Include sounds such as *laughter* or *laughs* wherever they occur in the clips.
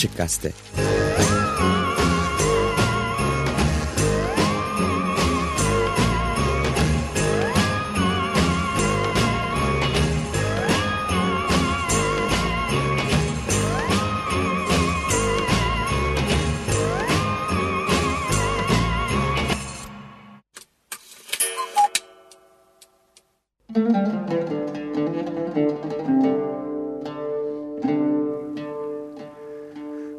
Açık Gazete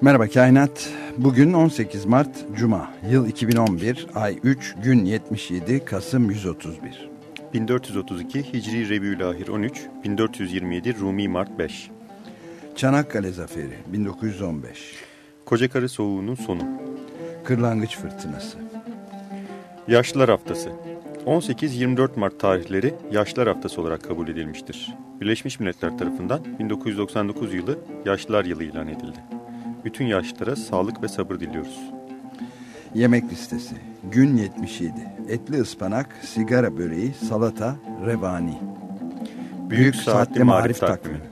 Merhaba Kainat. Bugün 18 Mart Cuma. Yıl 2011, ay 3, gün 77, Kasım 131. 1432 Hicri Rebiülahir 13, 1427 Rumi Mart 5. Çanakkale Zaferi 1915. Kocakarı Soğuğu'nun sonu. Kırlangıç Fırtınası. Yaşlılar Haftası. 18-24 Mart tarihleri Yaşlılar Haftası olarak kabul edilmiştir. Birleşmiş Milletler tarafından 1999 yılı Yaşlılar Yılı ilan edildi. Bütün yaşlılara sağlık ve sabır diliyoruz. Yemek listesi. Gün 77. Etli ıspanak, sigara böreği, salata, revani. Büyük, Büyük Saatli Marif Takvimi. Thousands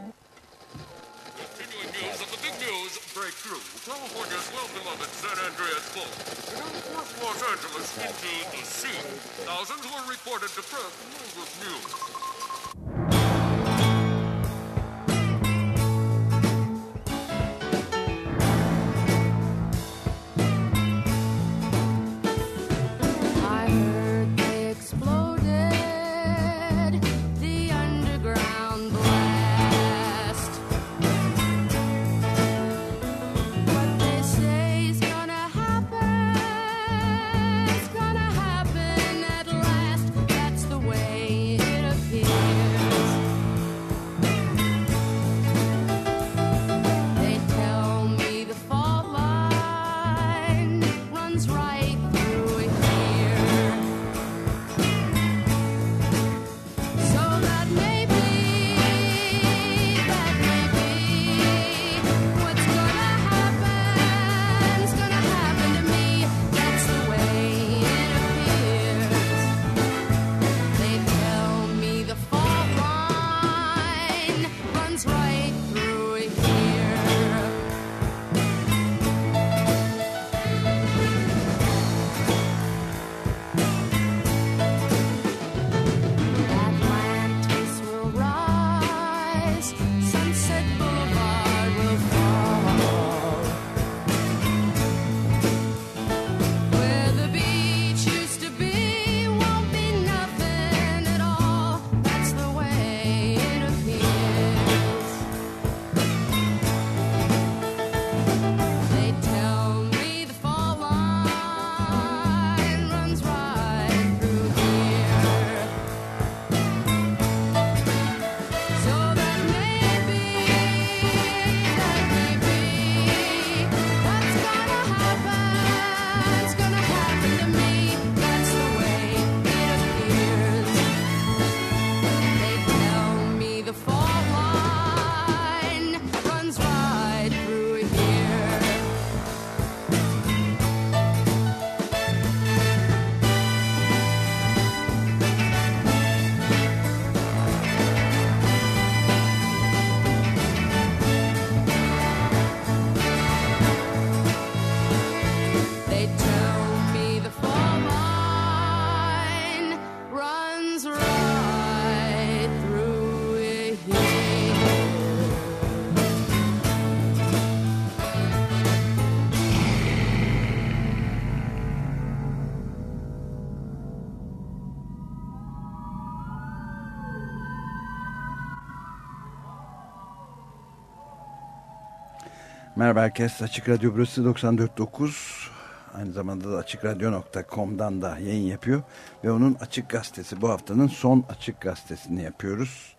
Merhaba herkes. Açık Radyo burası 94.9. Aynı zamanda da açıkradyo.com'dan da yayın yapıyor. Ve onun Açık Gazetesi bu haftanın son Açık Gazetesini yapıyoruz.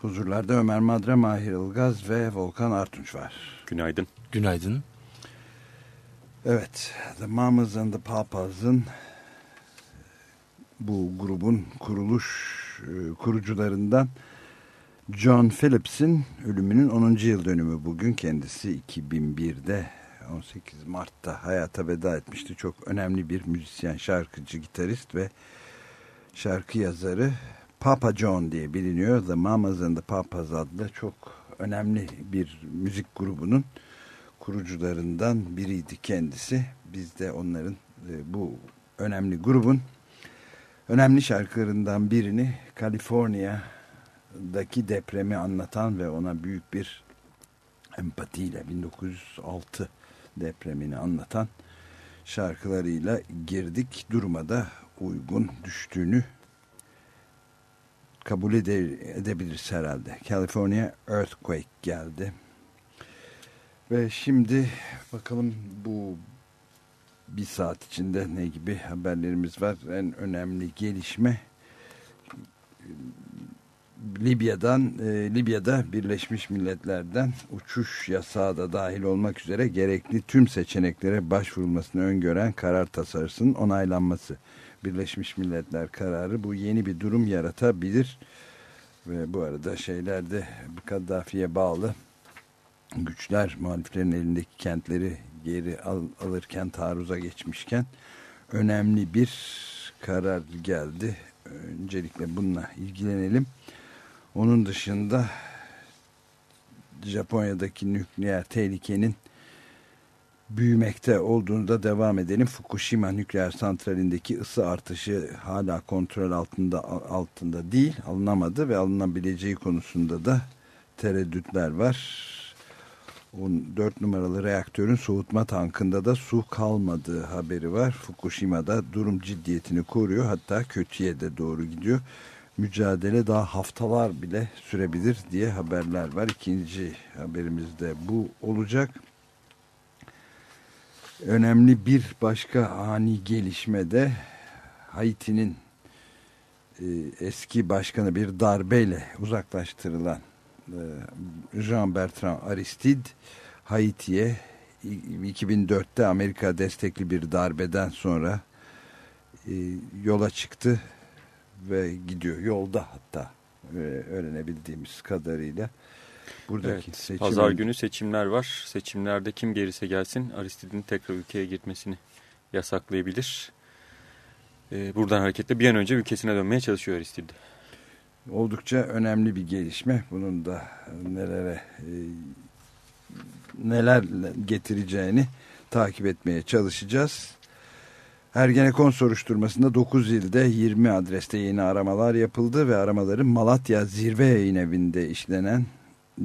Huzurlarda Ömer Madra, Mahir Ilgaz ve Volkan Artunç var. Günaydın. Günaydın. Evet, The Mamas and the Papas'ın bu grubun kuruluş kurucularından John Phillips'in ölümünün 10. yıl dönümü bugün. Kendisi 2001'de 18 Mart'ta hayata veda etmişti. Çok önemli bir müzisyen, şarkıcı, gitarist ve şarkı yazarı. Papa John diye biliniyor. The Mamas and the Papas adlı çok önemli bir müzik grubunun kurucularından biriydi kendisi. Biz de onların e, bu önemli grubun önemli şarkılarından birini Kaliforniya'daki depremi anlatan ve ona büyük bir empatiyle 1906 depremini anlatan şarkılarıyla girdik. Duruma da uygun düştüğünü kabul ede edebiliriz herhalde. California Earthquake geldi. Ve şimdi bakalım bu bir saat içinde ne gibi haberlerimiz var. En önemli gelişme Libya'dan e, Libya'da Birleşmiş Milletler'den uçuş yasağı da dahil olmak üzere gerekli tüm seçeneklere başvurulmasını öngören karar tasarısının onaylanması. Birleşmiş Milletler kararı bu yeni bir durum yaratabilir ve bu arada şeylerde Kaddafi'ye bağlı güçler muhaliflerin elindeki kentleri geri al, alırken taarruza geçmişken önemli bir karar geldi. Öncelikle bununla ilgilenelim. Onun dışında Japonya'daki nükleer tehlikenin büyümekte olduğunu da devam edelim. Fukushima nükleer santralindeki ısı artışı hala kontrol altında altında değil, alınamadı ve alınabileceği konusunda da tereddütler var. 4 numaralı reaktörün soğutma tankında da su kalmadığı haberi var. Fukushima'da durum ciddiyetini koruyor hatta kötüye de doğru gidiyor mücadele daha haftalar bile sürebilir diye haberler var. İkinci haberimizde bu olacak. Önemli bir başka ani gelişmede Haiti'nin e, eski başkanı bir darbeyle uzaklaştırılan e, Jean Bertrand Aristide Haiti'ye 2004'te Amerika destekli bir darbeden sonra e, yola çıktı ve gidiyor yolda hatta e, öğrenebildiğimiz kadarıyla. Buradaki evet, seçim... Pazar günü seçimler var. Seçimlerde kim gelirse gelsin Aristid'in tekrar ülkeye gitmesini yasaklayabilir. Ee, buradan hareketle bir an önce ülkesine dönmeye çalışıyor Aristid. Oldukça önemli bir gelişme. Bunun da nelere e, neler getireceğini takip etmeye çalışacağız. Ergenekon soruşturmasında 9 ilde 20 adreste yeni aramalar yapıldı ve aramaların Malatya Zirve Yayın Evi'nde işlenen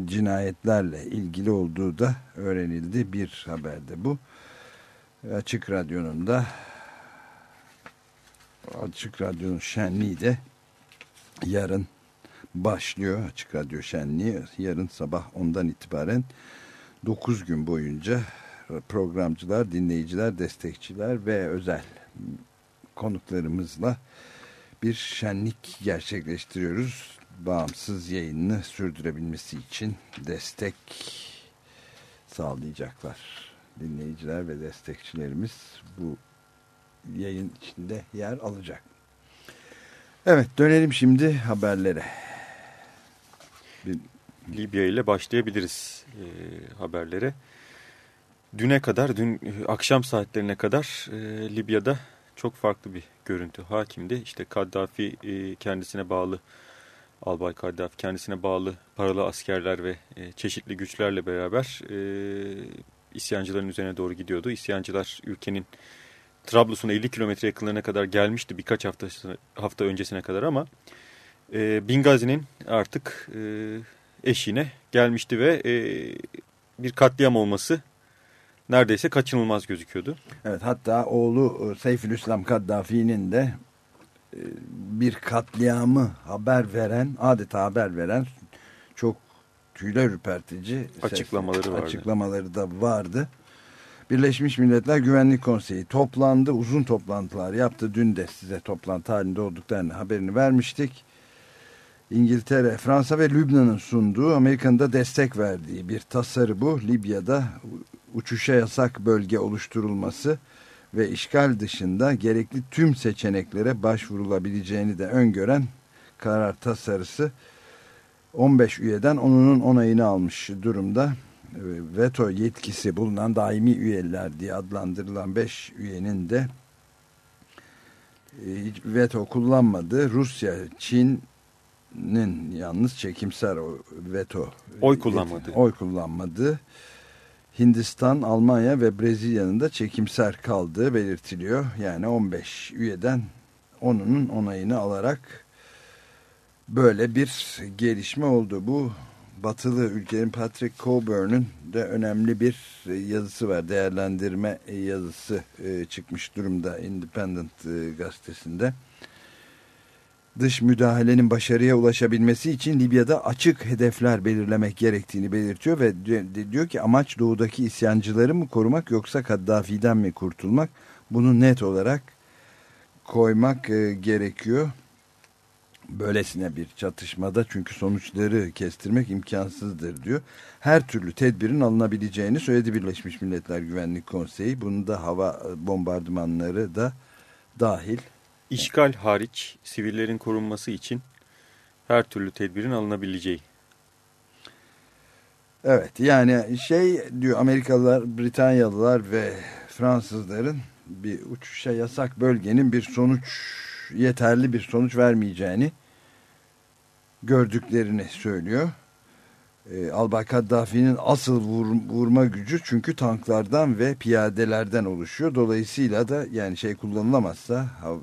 cinayetlerle ilgili olduğu da öğrenildi. Bir haberde bu. Açık Radyo'nun da Açık Radyo'nun şenliği de yarın başlıyor. Açık Radyo şenliği yarın sabah ondan itibaren 9 gün boyunca programcılar, dinleyiciler, destekçiler ve özel konuklarımızla bir şenlik gerçekleştiriyoruz. Bağımsız yayını sürdürebilmesi için destek sağlayacaklar. Dinleyiciler ve destekçilerimiz bu yayın içinde yer alacak. Evet dönelim şimdi haberlere. Bir... Libya ile başlayabiliriz e, haberlere. Düne kadar, dün e, akşam saatlerine kadar e, Libya'da çok farklı bir görüntü hakimdi. İşte Kaddafi e, kendisine bağlı, Albay Kaddafi kendisine bağlı paralı askerler ve e, çeşitli güçlerle beraber e, isyancıların üzerine doğru gidiyordu. İsyancılar ülkenin Trablus'un 50 kilometre yakınlarına kadar gelmişti birkaç hafta, hafta öncesine kadar ama e, Bingazi'nin artık e, eşiğine gelmişti ve e, bir katliam olması neredeyse kaçınılmaz gözüküyordu. Evet hatta oğlu e, Seyfülüslam Kaddafi'nin de e, bir katliamı haber veren adeta haber veren çok tüyler ürpertici açıklamaları vardı. açıklamaları da vardı. Birleşmiş Milletler Güvenlik Konseyi toplandı. Uzun toplantılar yaptı. Dün de size toplantı halinde olduklarını haberini vermiştik. İngiltere, Fransa ve Lübnan'ın sunduğu Amerika'nın da destek verdiği bir tasarı bu. Libya'da uçuşa yasak bölge oluşturulması ve işgal dışında gerekli tüm seçeneklere başvurulabileceğini de öngören karar tasarısı 15 üyeden onunun onayını almış durumda. Veto yetkisi bulunan daimi üyeler diye adlandırılan 5 üyenin de e, veto kullanmadığı Rusya, Çin'in yalnız çekimser veto oy kullanmadı. Oy kullanmadı Hindistan, Almanya ve Brezilya'nın da çekimser kaldığı belirtiliyor. Yani 15 üyeden 10'unun onayını alarak böyle bir gelişme oldu. Bu batılı ülkenin Patrick Coburn'un de önemli bir yazısı var. Değerlendirme yazısı e, çıkmış durumda Independent e, gazetesinde dış müdahalenin başarıya ulaşabilmesi için Libya'da açık hedefler belirlemek gerektiğini belirtiyor ve diyor ki amaç doğudaki isyancıları mı korumak yoksa Kaddafi'den mi kurtulmak? Bunu net olarak koymak e, gerekiyor. Böylesine bir çatışmada çünkü sonuçları kestirmek imkansızdır diyor. Her türlü tedbirin alınabileceğini söyledi Birleşmiş Milletler Güvenlik Konseyi. Bunu da hava bombardımanları da dahil İşgal hariç sivillerin korunması için her türlü tedbirin alınabileceği. Evet yani şey diyor Amerikalılar, Britanyalılar ve Fransızların bir uçuşa yasak bölgenin bir sonuç yeterli bir sonuç vermeyeceğini gördüklerini söylüyor e, Albay Kaddafi'nin asıl vur, vurma gücü çünkü tanklardan ve piyadelerden oluşuyor. Dolayısıyla da yani şey kullanılamazsa hava,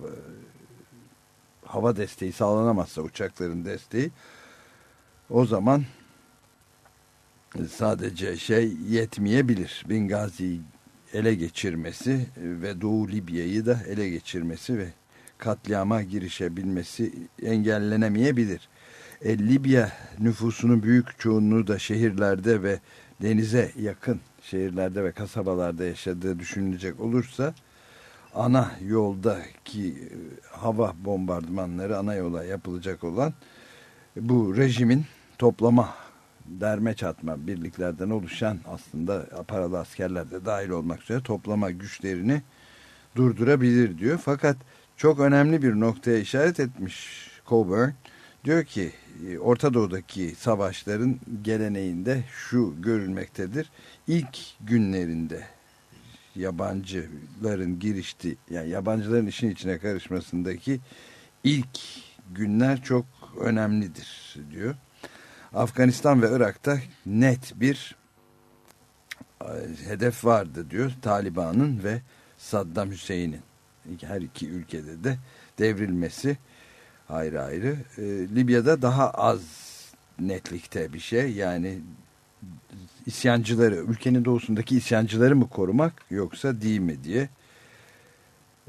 hava desteği sağlanamazsa uçakların desteği o zaman sadece şey yetmeyebilir. Bingazi'yi ele geçirmesi ve Doğu Libya'yı da ele geçirmesi ve katliama girişebilmesi engellenemeyebilir e, Libya nüfusunun büyük çoğunluğu da şehirlerde ve denize yakın şehirlerde ve kasabalarda yaşadığı düşünülecek olursa ana yoldaki e, hava bombardımanları ana yola yapılacak olan bu rejimin toplama derme çatma birliklerden oluşan aslında paralı askerler de dahil olmak üzere toplama güçlerini durdurabilir diyor. Fakat çok önemli bir noktaya işaret etmiş Coburn. Diyor ki Orta Doğu'daki savaşların geleneğinde şu görülmektedir. İlk günlerinde yabancıların girişti, yani yabancıların işin içine karışmasındaki ilk günler çok önemlidir diyor. Afganistan ve Irak'ta net bir e, hedef vardı diyor. Taliban'ın ve Saddam Hüseyin'in her iki ülkede de devrilmesi ayrı ayrı. E, Libya'da daha az netlikte bir şey. Yani isyancıları ülkenin doğusundaki isyancıları mı korumak yoksa değil mi diye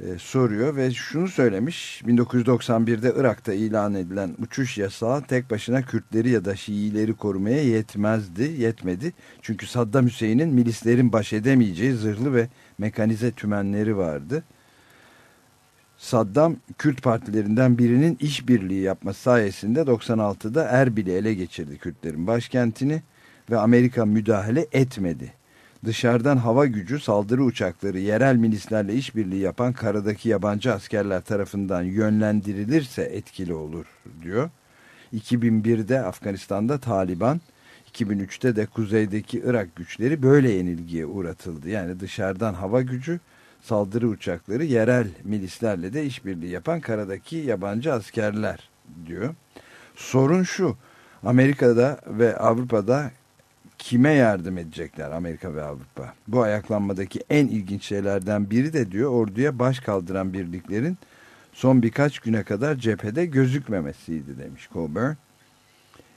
e, soruyor ve şunu söylemiş. 1991'de Irak'ta ilan edilen uçuş yasağı tek başına Kürtleri ya da Şiileri korumaya yetmezdi yetmedi. Çünkü Saddam Hüseyin'in milislerin baş edemeyeceği zırhlı ve mekanize tümenleri vardı Saddam Kürt partilerinden birinin işbirliği yapması sayesinde 96'da Erbil'i ele geçirdi Kürtlerin başkentini ve Amerika müdahale etmedi. Dışarıdan hava gücü saldırı uçakları yerel milislerle işbirliği yapan karadaki yabancı askerler tarafından yönlendirilirse etkili olur diyor. 2001'de Afganistan'da Taliban, 2003'te de kuzeydeki Irak güçleri böyle yenilgiye uğratıldı. Yani dışarıdan hava gücü saldırı uçakları yerel milislerle de işbirliği yapan karadaki yabancı askerler diyor. Sorun şu Amerika'da ve Avrupa'da kime yardım edecekler Amerika ve Avrupa? Bu ayaklanmadaki en ilginç şeylerden biri de diyor orduya baş kaldıran birliklerin son birkaç güne kadar cephede gözükmemesiydi demiş Coburn.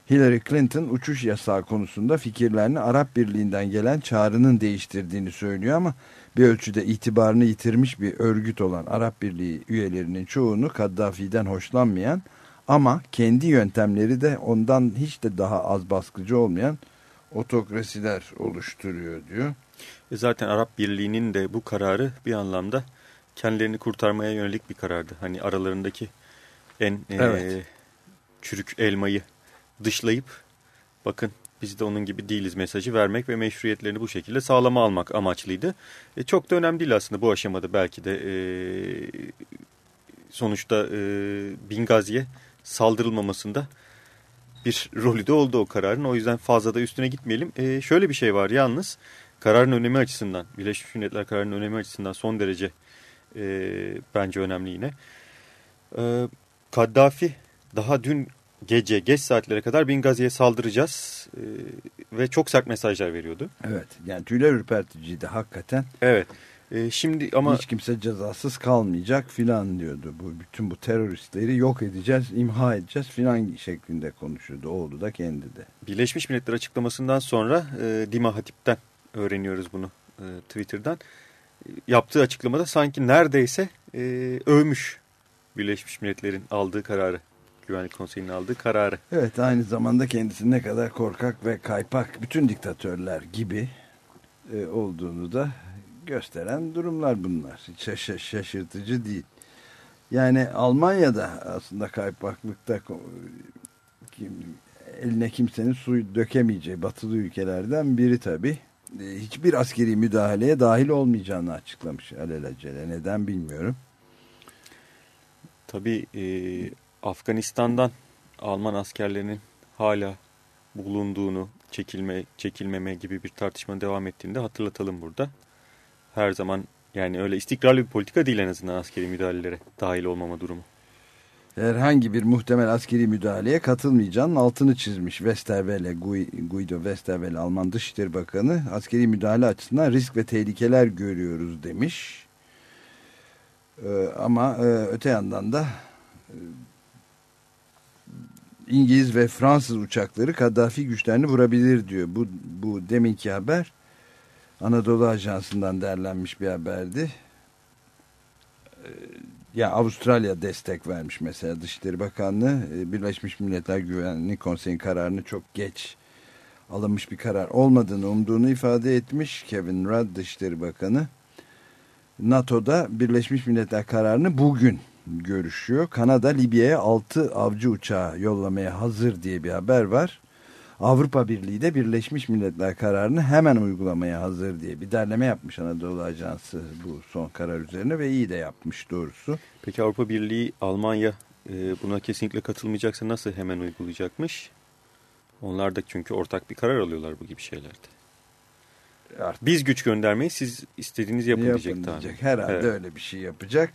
Hillary Clinton uçuş yasağı konusunda fikirlerini Arap Birliği'nden gelen çağrının değiştirdiğini söylüyor ama bir ölçüde itibarını yitirmiş bir örgüt olan Arap Birliği üyelerinin çoğunu Kaddafi'den hoşlanmayan ama kendi yöntemleri de ondan hiç de daha az baskıcı olmayan otokrasiler oluşturuyor diyor. E zaten Arap Birliği'nin de bu kararı bir anlamda kendilerini kurtarmaya yönelik bir karardı. Hani aralarındaki en evet. e, çürük elmayı dışlayıp bakın biz de onun gibi değiliz mesajı vermek ve meşruiyetlerini bu şekilde sağlama almak amaçlıydı. E, çok da önemli değil aslında bu aşamada belki de e, sonuçta e, Bingazi'ye saldırılmamasında bir rolü de oldu o kararın. O yüzden fazla da üstüne gitmeyelim. E, şöyle bir şey var yalnız kararın önemi açısından, Birleşmiş Milletler kararının önemi açısından son derece e, bence önemli yine. E, Kaddafi daha dün gece geç saatlere kadar Bingazi'ye saldıracağız e, ve çok sert mesajlar veriyordu. Evet yani tüyler ürperticiydi hakikaten. Evet. E, şimdi ama hiç kimse cezasız kalmayacak filan diyordu. Bu bütün bu teröristleri yok edeceğiz, imha edeceğiz filan şeklinde konuşuyordu. Oğlu da kendi de. Birleşmiş Milletler açıklamasından sonra e, Dima Hatip'ten öğreniyoruz bunu e, Twitter'dan. E, yaptığı açıklamada sanki neredeyse e, övmüş Birleşmiş Milletler'in aldığı kararı. Güvenlik Konseyi'nin aldığı kararı. Evet aynı zamanda kendisi ne kadar korkak ve kaypak bütün diktatörler gibi e, olduğunu da gösteren durumlar bunlar. Hiç şaşırtıcı değil. Yani Almanya'da aslında kaypaklıkta kim, eline kimsenin suyu dökemeyeceği batılı ülkelerden biri tabii. E, hiçbir askeri müdahaleye dahil olmayacağını açıklamış alelacele. Neden bilmiyorum. Tabii e, Afganistan'dan Alman askerlerinin hala bulunduğunu, çekilme çekilmeme gibi bir tartışma devam ettiğini de hatırlatalım burada. Her zaman yani öyle istikrarlı bir politika değil en azından askeri müdahalelere dahil olmama durumu. Herhangi bir muhtemel askeri müdahaleye katılmayacağının altını çizmiş Westerwelle, Guido Westerwelle Alman Dışişleri Bakanı. Askeri müdahale açısından risk ve tehlikeler görüyoruz demiş. Ee, ama e, öte yandan da e, İngiliz ve Fransız uçakları Kaddafi güçlerini vurabilir diyor. Bu, bu deminki haber Anadolu Ajansı'ndan derlenmiş bir haberdi. Ee, ya Avustralya destek vermiş mesela Dışişleri Bakanlığı e, Birleşmiş Milletler Güvenlik Konseyi'nin kararını çok geç alınmış bir karar olmadığını umduğunu ifade etmiş Kevin Rudd Dışişleri Bakanı. NATO'da Birleşmiş Milletler kararını bugün görüşüyor. Kanada Libya'ya 6 avcı uçağı yollamaya hazır diye bir haber var. Avrupa Birliği de Birleşmiş Milletler kararını hemen uygulamaya hazır diye bir derleme yapmış Anadolu Ajansı bu son karar üzerine ve iyi de yapmış doğrusu. Peki Avrupa Birliği Almanya e, buna kesinlikle katılmayacaksa nasıl hemen uygulayacakmış? Onlar da çünkü ortak bir karar alıyorlar bu gibi şeylerde. Artık. Biz güç göndermeyi siz istediğiniz yapın, yapın diyecek. diyecek. Herhalde evet. öyle bir şey yapacak.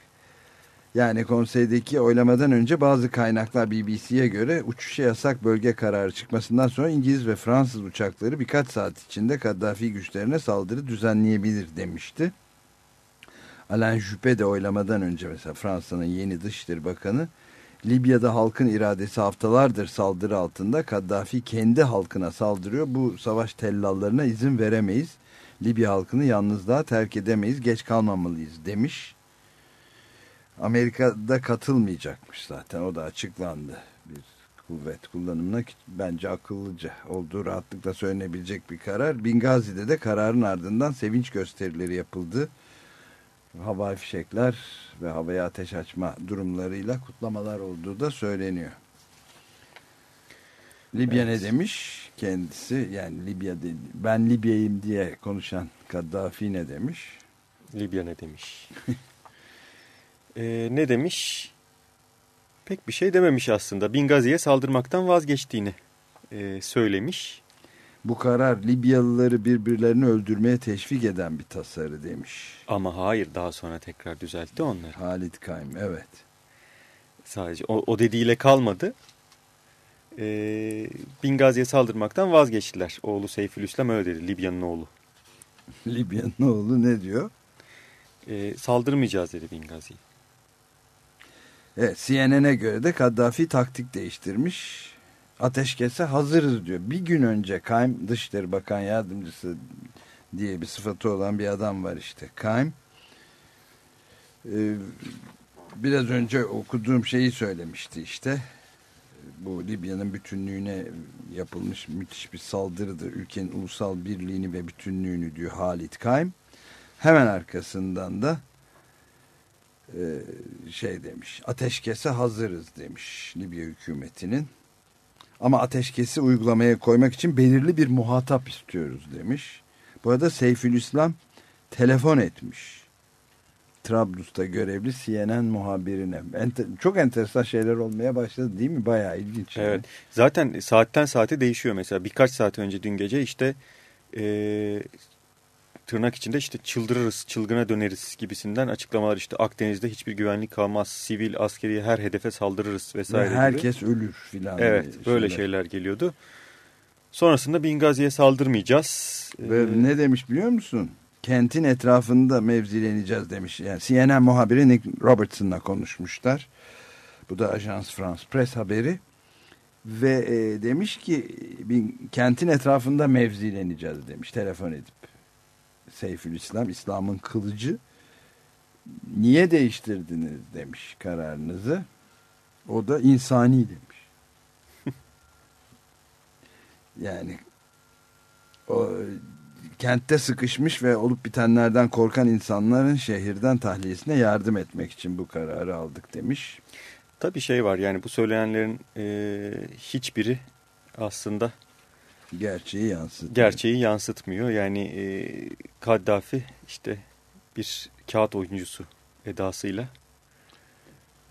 Yani konseydeki oylamadan önce bazı kaynaklar BBC'ye göre uçuşa yasak bölge kararı çıkmasından sonra İngiliz ve Fransız uçakları birkaç saat içinde Kaddafi güçlerine saldırı düzenleyebilir demişti. Alain Juppé de oylamadan önce mesela Fransa'nın yeni Dışişleri Bakanı Libya'da halkın iradesi haftalardır saldırı altında Kaddafi kendi halkına saldırıyor. Bu savaş tellallarına izin veremeyiz. Libya halkını yalnızlığa terk edemeyiz. Geç kalmamalıyız demiş. Amerika'da katılmayacakmış zaten o da açıklandı. Bir kuvvet kullanımına bence akıllıca olduğu rahatlıkla söylenebilecek bir karar. Bingazi'de de kararın ardından sevinç gösterileri yapıldı. Hava fişekler ve havaya ateş açma durumlarıyla kutlamalar olduğu da söyleniyor. Libya evet. ne demiş kendisi yani Libya dedi, ben Libya'yım diye konuşan Kaddafi ne demiş? Libya ne demiş? *laughs* e, ne demiş? Pek bir şey dememiş aslında. Bingazi'ye saldırmaktan vazgeçtiğini e, söylemiş. Bu karar Libyalıları birbirlerini öldürmeye teşvik eden bir tasarı demiş. Ama hayır daha sonra tekrar düzeltti onları. Halit Kaim evet. Sadece o, o dediğiyle kalmadı. E, Bingazi'ye saldırmaktan vazgeçtiler. Oğlu Seyfülüslam öyle dedi Libya'nın oğlu. *laughs* Libya'nın oğlu ne diyor? E, saldırmayacağız dedi Bingazi'ye. Evet, CNN'e göre de Kaddafi taktik değiştirmiş. Ateşkese hazırız diyor. Bir gün önce Kaim Dışişleri Bakan Yardımcısı diye bir sıfatı olan bir adam var işte. Kaim ee, biraz önce okuduğum şeyi söylemişti işte. Bu Libya'nın bütünlüğüne yapılmış müthiş bir saldırıdır. Ülkenin ulusal birliğini ve bütünlüğünü diyor Halit Kaim. Hemen arkasından da şey demiş ateşkese hazırız demiş Libya hükümetinin ama ateşkesi uygulamaya koymak için belirli bir muhatap istiyoruz demiş. Bu arada Seyfülislam telefon etmiş. Trablus'ta görevli CNN muhabirine. Ente, çok enteresan şeyler olmaya başladı değil mi? Bayağı ilginç. Evet. Zaten saatten saate değişiyor mesela. Birkaç saat önce dün gece işte e, tırnak içinde işte çıldırırız, çılgına döneriz gibisinden açıklamalar işte Akdeniz'de hiçbir güvenlik kalmaz, sivil, askeri her hedefe saldırırız vesaire Ve herkes gibi. ölür filan. Evet şeyler. böyle şeyler geliyordu. Sonrasında Bingazi'ye saldırmayacağız. Ve ee, ne demiş biliyor musun? Kentin etrafında mevzileneceğiz demiş. Yani CNN muhabiri Nick Robertson'la konuşmuşlar. Bu da Ajans France Press haberi. Ve e, demiş ki bin, kentin etrafında mevzileneceğiz demiş telefon edip. Seyfülislam, İslam'ın kılıcı. Niye değiştirdiniz demiş kararınızı. O da insani demiş. *laughs* yani o kentte sıkışmış ve olup bitenlerden korkan insanların şehirden tahliyesine yardım etmek için bu kararı aldık demiş. Tabii şey var yani bu söyleyenlerin e, hiçbiri aslında gerçeği yansıtmıyor. Gerçeği yansıtmıyor. Yani e, Kaddafi işte bir kağıt oyuncusu edasıyla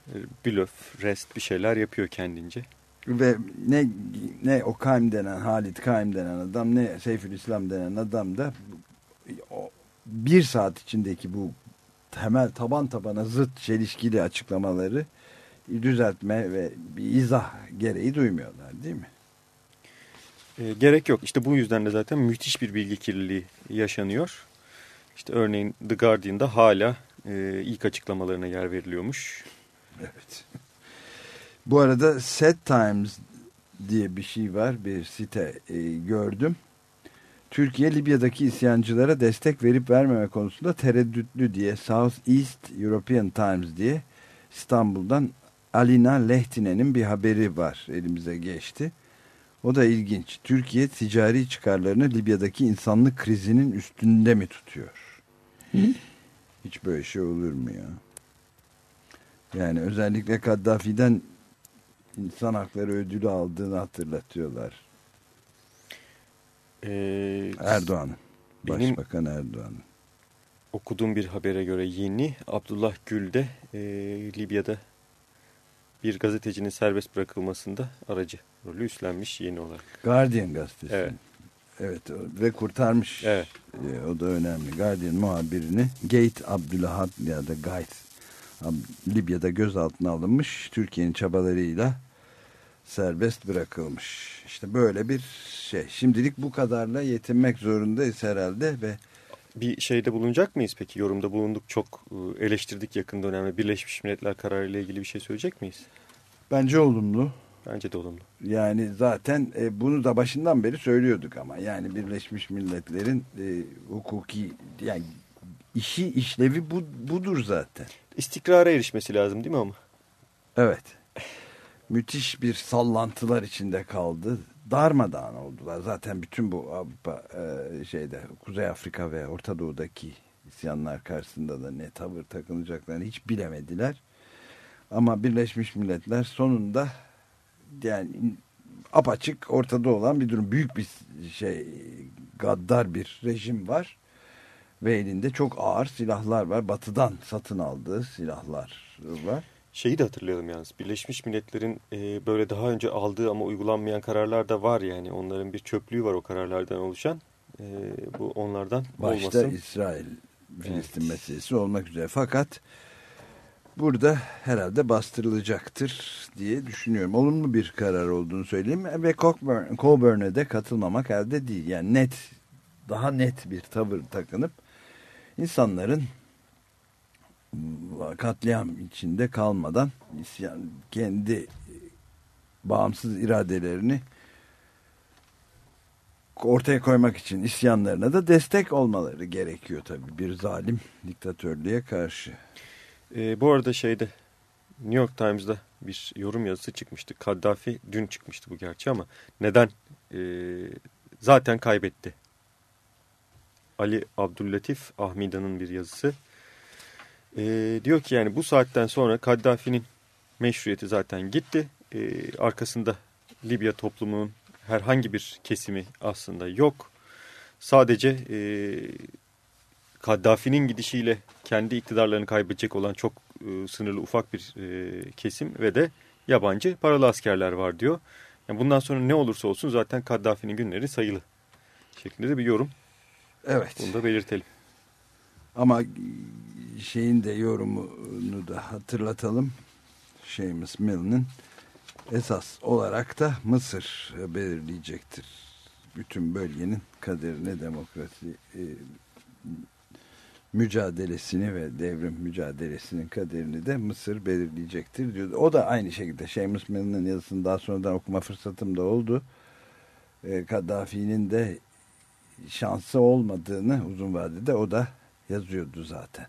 e, blöf, rest bir şeyler yapıyor kendince. Ve ne ne o Kaim denen Halit Kaim denen adam ne Seyfülislam denen adam da o, bir saat içindeki bu temel taban tabana zıt çelişkili açıklamaları düzeltme ve bir izah gereği duymuyorlar değil mi? E, gerek yok. İşte bu yüzden de zaten müthiş bir bilgi kirliliği yaşanıyor. İşte örneğin The Guardian'da hala e, ilk açıklamalarına yer veriliyormuş. Evet. *laughs* Bu arada Set Times diye bir şey var. Bir site e, gördüm. Türkiye Libya'daki isyancılara destek verip vermeme konusunda tereddütlü diye South East European Times diye İstanbul'dan Alina Lehtine'nin bir haberi var elimize geçti. O da ilginç. Türkiye ticari çıkarlarını Libya'daki insanlık krizinin üstünde mi tutuyor? Hı? Hiç böyle şey olur mu ya? Yani özellikle Kaddafi'den insan hakları ödülü aldığını hatırlatıyorlar. Ee, Erdoğan'ın. Başbakan Erdoğan'ın. Okuduğum bir habere göre yeni Abdullah Gül de e, Libya'da bir gazetecinin serbest bırakılmasında aracı rolü üstlenmiş yeni olarak. Guardian gazetesi. Evet. Evet ve kurtarmış. Evet. E, o da önemli. Guardian muhabirini Gate Abdülahad ya da Gait Libya'da gözaltına alınmış. Türkiye'nin çabalarıyla serbest bırakılmış. İşte böyle bir şey. Şimdilik bu kadarla yetinmek zorundayız herhalde ve bir şeyde bulunacak mıyız peki? Yorumda bulunduk çok e, eleştirdik yakın dönemde. Birleşmiş Milletler kararıyla ilgili bir şey söyleyecek miyiz? Bence olumlu. Bence de olumlu. Yani zaten e, bunu da başından beri söylüyorduk ama yani Birleşmiş Milletler'in e, hukuki yani işi işlevi bu, budur zaten. İstikrara erişmesi lazım değil mi ama? Evet. Müthiş bir sallantılar içinde kaldı. Darmadağın oldular. Zaten bütün bu Avrupa e, şeyde Kuzey Afrika ve Orta Doğu'daki isyanlar karşısında da ne tavır takılacaklarını hiç bilemediler. Ama Birleşmiş Milletler sonunda yani apaçık ortada olan bir durum. Büyük bir şey gaddar bir rejim var. Ve elinde çok ağır silahlar var. Batıdan satın aldığı silahlar var. Şeyi de hatırlayalım yalnız. Birleşmiş Milletler'in e, böyle daha önce aldığı ama uygulanmayan kararlar da var yani. Onların bir çöplüğü var o kararlardan oluşan. E, bu onlardan Başta olmasın. İsrail Filistin evet. meselesi olmak üzere. Fakat burada herhalde bastırılacaktır diye düşünüyorum. Olumlu bir karar olduğunu söyleyeyim ve Coburn, Coburn'e de katılmamak elde değil. Yani net, daha net bir tavır takınıp insanların katliam içinde kalmadan isyan, kendi bağımsız iradelerini ortaya koymak için isyanlarına da destek olmaları gerekiyor tabii bir zalim diktatörlüğe karşı. E, bu arada şeyde New York Times'da bir yorum yazısı çıkmıştı. Kaddafi dün çıkmıştı bu gerçi ama neden? E, zaten kaybetti. Ali Abdüllatif Ahmida'nın bir yazısı. E, diyor ki yani bu saatten sonra Kaddafi'nin meşruiyeti zaten gitti. E, arkasında Libya toplumunun herhangi bir kesimi aslında yok. Sadece e, Kaddafi'nin gidişiyle kendi iktidarlarını kaybedecek olan çok e, sınırlı ufak bir e, kesim ve de yabancı paralı askerler var diyor. Yani bundan sonra ne olursa olsun zaten Kaddafi'nin günleri sayılı şeklinde de bir yorum. Evet. Bunu da belirtelim. Ama şeyin de yorumunu da hatırlatalım. Seamus Mill'in esas olarak da Mısır belirleyecektir. Bütün bölgenin kaderini demokrasi e, mücadelesini ve devrim mücadelesinin kaderini de Mısır belirleyecektir diyor. O da aynı şekilde Seamus Mill'in yazısını daha sonradan okuma fırsatım da oldu. E, Kaddafi'nin de şansı olmadığını uzun vadede o da yazıyordu zaten.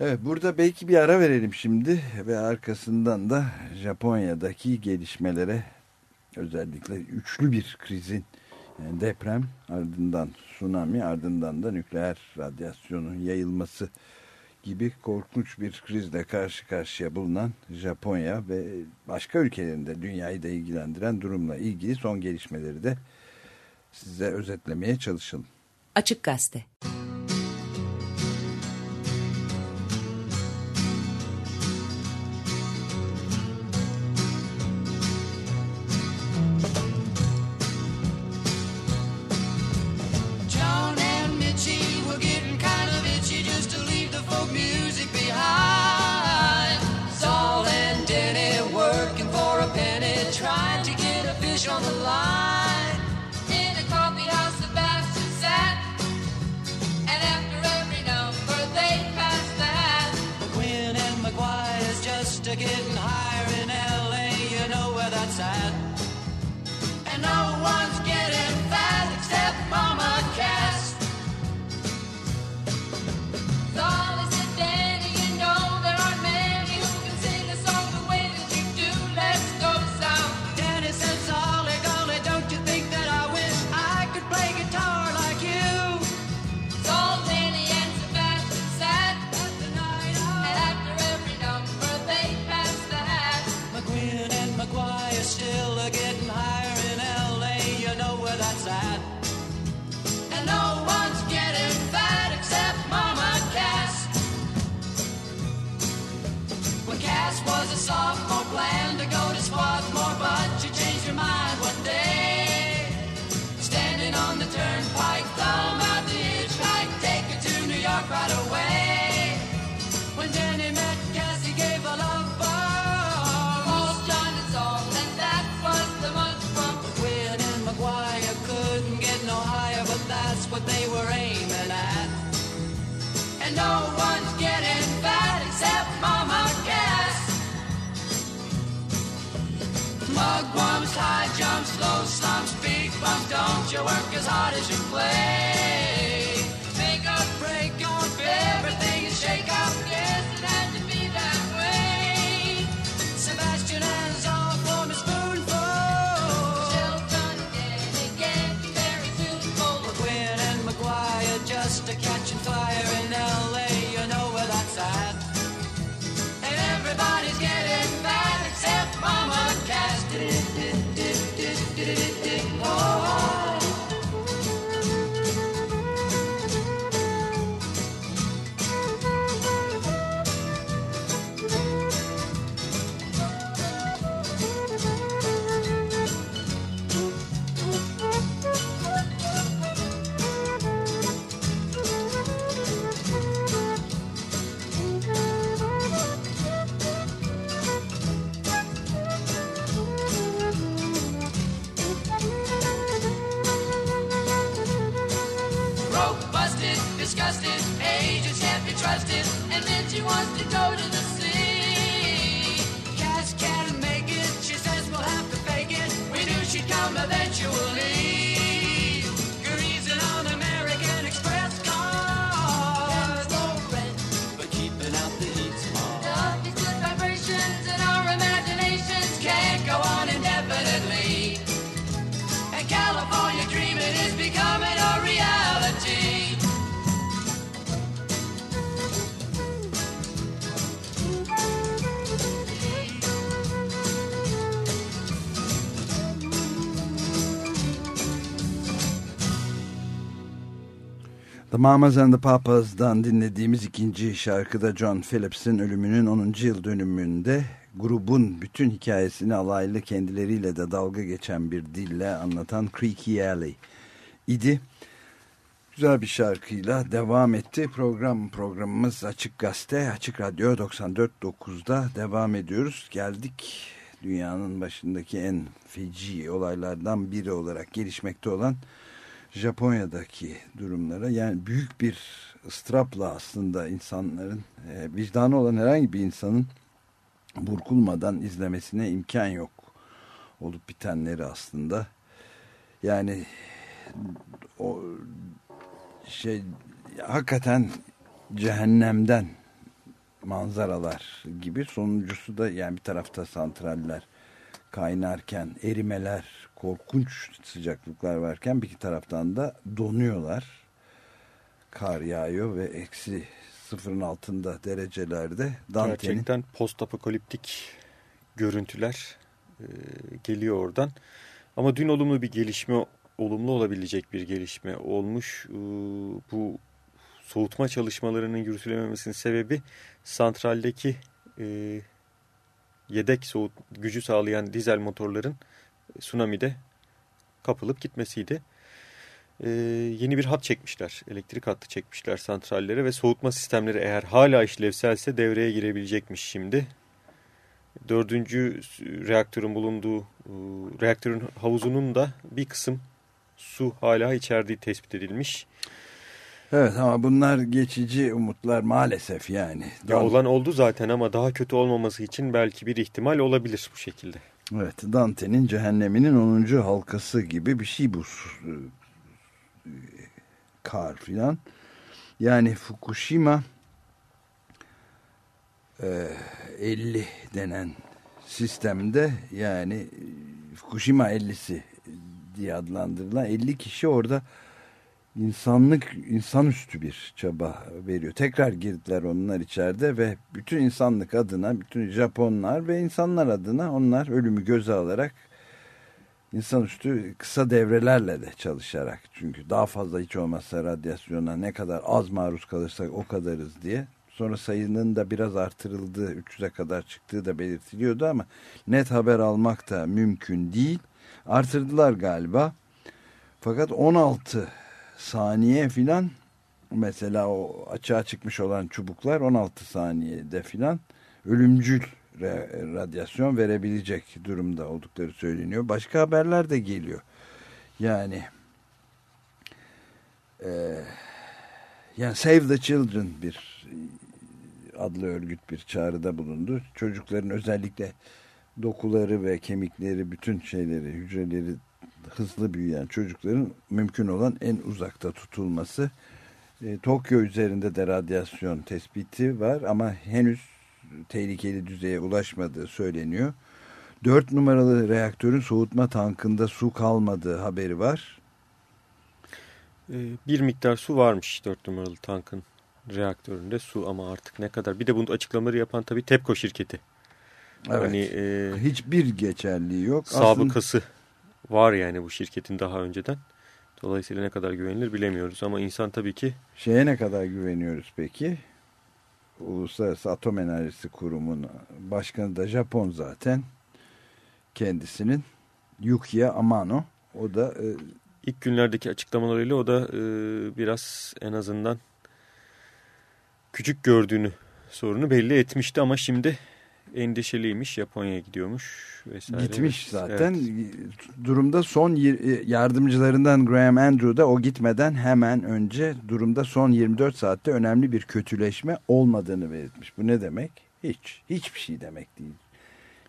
Evet burada belki bir ara verelim şimdi ve arkasından da Japonya'daki gelişmelere özellikle üçlü bir krizin deprem ardından tsunami ardından da nükleer radyasyonun yayılması gibi korkunç bir krizle karşı karşıya bulunan Japonya ve başka ülkelerinde dünyayı da ilgilendiren durumla ilgili son gelişmeleri de size özetlemeye çalışalım. Açık Gazete slow slumps, speed bumps. Don't you work as hard as you play. Make a break, you want everything and shake out. Yes, it had to be that way. Sebastian The Mamas and the Papas'dan dinlediğimiz ikinci şarkıda John Phillips'in ölümünün 10. yıl dönümünde grubun bütün hikayesini alaylı kendileriyle de dalga geçen bir dille anlatan Creaky Alley idi. Güzel bir şarkıyla devam etti. Program programımız Açık Gazete, Açık Radyo 94.9'da devam ediyoruz. Geldik dünyanın başındaki en feci olaylardan biri olarak gelişmekte olan Japonya'daki durumlara. Yani büyük bir ıstırapla aslında insanların, e, vicdanı olan herhangi bir insanın burkulmadan izlemesine imkan yok. Olup bitenleri aslında. Yani o şey hakikaten cehennemden manzaralar gibi sonuncusu da yani bir tarafta santraller kaynarken erimeler korkunç sıcaklıklar varken bir taraftan da donuyorlar kar yağıyor ve eksi sıfırın altında derecelerde Dante'nin gerçekten post apokaliptik görüntüler e, geliyor oradan ama dün olumlu bir gelişme olumlu olabilecek bir gelişme olmuş. Ee, bu soğutma çalışmalarının yürütülememesinin sebebi santraldeki e, yedek soğut gücü sağlayan dizel motorların tsunami'de kapılıp gitmesiydi. Ee, yeni bir hat çekmişler. Elektrik hattı çekmişler santrallere ve soğutma sistemleri eğer hala işlevselse devreye girebilecekmiş şimdi. Dördüncü reaktörün bulunduğu e, reaktörün havuzunun da bir kısım su hala içerdiği tespit edilmiş. Evet ama bunlar geçici umutlar maalesef yani. Ya olan oldu zaten ama daha kötü olmaması için belki bir ihtimal olabilir bu şekilde. Evet Dante'nin cehenneminin 10. halkası gibi bir şey bu kar filan. Yani Fukushima 50 denen sistemde yani Fukushima 50'si diye adlandırılan 50 kişi orada insanlık insanüstü bir çaba veriyor. Tekrar girdiler onlar içeride ve bütün insanlık adına, bütün Japonlar ve insanlar adına onlar ölümü göze alarak insanüstü kısa devrelerle de çalışarak çünkü daha fazla hiç olmazsa radyasyona ne kadar az maruz kalırsak o kadarız diye sonra sayının da biraz artırıldığı 300'e kadar çıktığı da belirtiliyordu ama net haber almak da mümkün değil artırdılar galiba. Fakat 16 saniye filan mesela o açığa çıkmış olan çubuklar 16 saniyede filan ölümcül radyasyon verebilecek durumda oldukları söyleniyor. Başka haberler de geliyor. Yani e, yani Save the Children bir adlı örgüt bir çağrıda bulundu. Çocukların özellikle dokuları ve kemikleri bütün şeyleri hücreleri hızlı büyüyen çocukların mümkün olan en uzakta tutulması. E, Tokyo üzerinde de radyasyon tespiti var ama henüz tehlikeli düzeye ulaşmadığı söyleniyor. Dört numaralı reaktörün soğutma tankında su kalmadığı haberi var. E, bir miktar su varmış dört numaralı tankın reaktöründe su ama artık ne kadar. Bir de bunu açıklamaları yapan tabii TEPCO şirketi. Evet. Hani, e, Hiçbir geçerliği yok. Sabıkası Aslında... var yani bu şirketin daha önceden. Dolayısıyla ne kadar güvenilir bilemiyoruz ama insan tabii ki... Şeye ne kadar güveniyoruz peki? Uluslararası Atom Enerjisi Kurumu'nun başkanı da Japon zaten. Kendisinin Yukiya Amano. O da... E... ilk günlerdeki açıklamalarıyla o da e, biraz en azından küçük gördüğünü sorunu belli etmişti ama şimdi endişeliymiş. Japonya'ya gidiyormuş vesaire. Gitmiş zaten. Evet. Durumda son e, yardımcılarından Graham Andrew da o gitmeden hemen önce durumda son 24 saatte önemli bir kötüleşme olmadığını belirtmiş. Bu ne demek? Hiç. Hiçbir şey demek değil.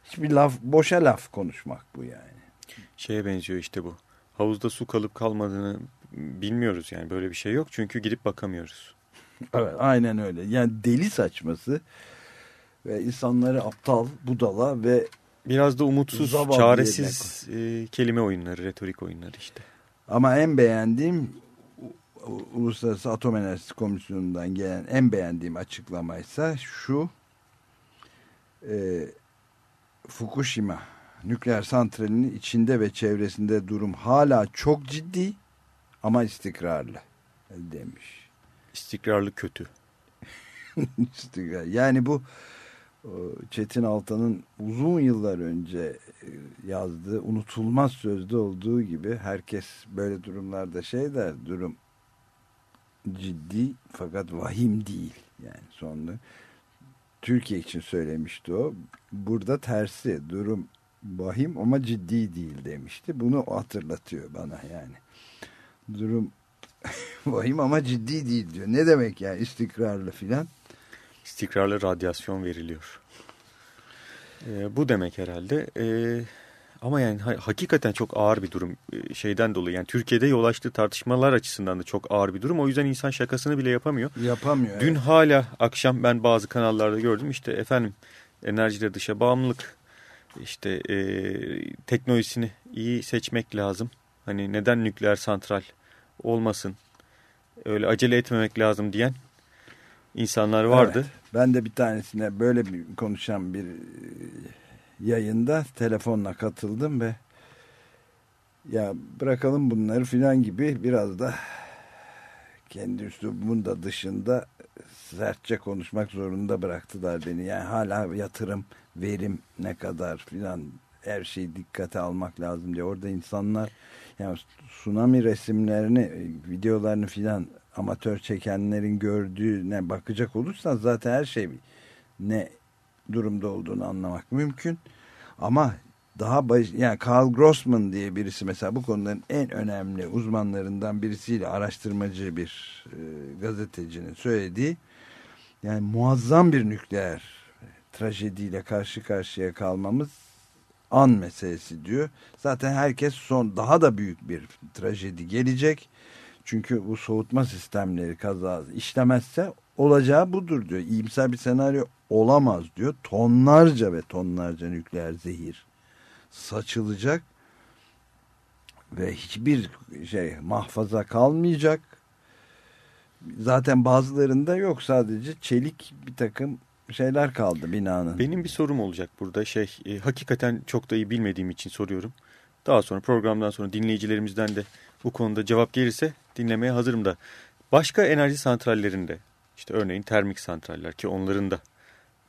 Hiçbir laf, boşa laf konuşmak bu yani. Şeye benziyor işte bu. Havuzda su kalıp kalmadığını bilmiyoruz yani böyle bir şey yok. Çünkü gidip bakamıyoruz. evet aynen öyle. Yani deli saçması ve insanları aptal, budala ve biraz da umutsuz, çaresiz e, kelime oyunları, retorik oyunları işte. Ama en beğendiğim Uluslararası Atom Enerjisi Komisyonu'ndan gelen en beğendiğim açıklamaysa şu e, Fukushima nükleer santralinin içinde ve çevresinde durum hala çok ciddi ama istikrarlı demiş. İstikrarlı kötü. *laughs* İstikrar. Yani bu Çetin Altan'ın uzun yıllar önce e, yazdığı unutulmaz sözde olduğu gibi herkes böyle durumlarda şey der durum ciddi fakat vahim değil. Yani sonunda Türkiye için söylemişti o. Burada tersi durum vahim ama ciddi değil demişti. Bunu hatırlatıyor bana yani. Durum *laughs* vahim ama ciddi değil diyor. Ne demek yani istikrarlı filan? İstikrarlı radyasyon veriliyor. Ee, bu demek herhalde. Ee, ama yani hakikaten çok ağır bir durum e, şeyden dolayı. Yani Türkiye'de yol açtığı tartışmalar açısından da çok ağır bir durum. O yüzden insan şakasını bile yapamıyor. Yapamıyor. Dün evet. hala akşam ben bazı kanallarda gördüm işte efendim enerjide dışa bağımlılık işte e, teknolojisini iyi seçmek lazım. Hani neden nükleer santral olmasın öyle acele etmemek lazım diyen insanlar vardı. Evet, ben de bir tanesine böyle bir konuşan bir yayında telefonla katıldım ve ya bırakalım bunları filan gibi biraz da kendi üslubumun da dışında sertçe konuşmak zorunda bıraktılar beni. Yani hala yatırım, verim ne kadar filan her şeyi dikkate almak lazım diye. Orada insanlar yani tsunami resimlerini, videolarını filan amatör çekenlerin gördüğüne bakacak olursan zaten her şey ne durumda olduğunu anlamak mümkün. Ama daha baş, yani Carl Grossman diye birisi mesela bu konuların en önemli uzmanlarından birisiyle araştırmacı bir e, gazetecinin söylediği yani muazzam bir nükleer trajediyle karşı karşıya kalmamız an meselesi diyor. Zaten herkes son daha da büyük bir trajedi gelecek. Çünkü bu soğutma sistemleri kaza işlemezse olacağı budur diyor. İyimser bir senaryo olamaz diyor. Tonlarca ve tonlarca nükleer zehir saçılacak ve hiçbir şey mahfaza kalmayacak. Zaten bazılarında yok sadece çelik bir takım şeyler kaldı binanın. Benim bir sorum olacak burada şey e, hakikaten çok da iyi bilmediğim için soruyorum. Daha sonra programdan sonra dinleyicilerimizden de bu konuda cevap gelirse dinlemeye hazırım da. Başka enerji santrallerinde işte örneğin termik santraller ki onların da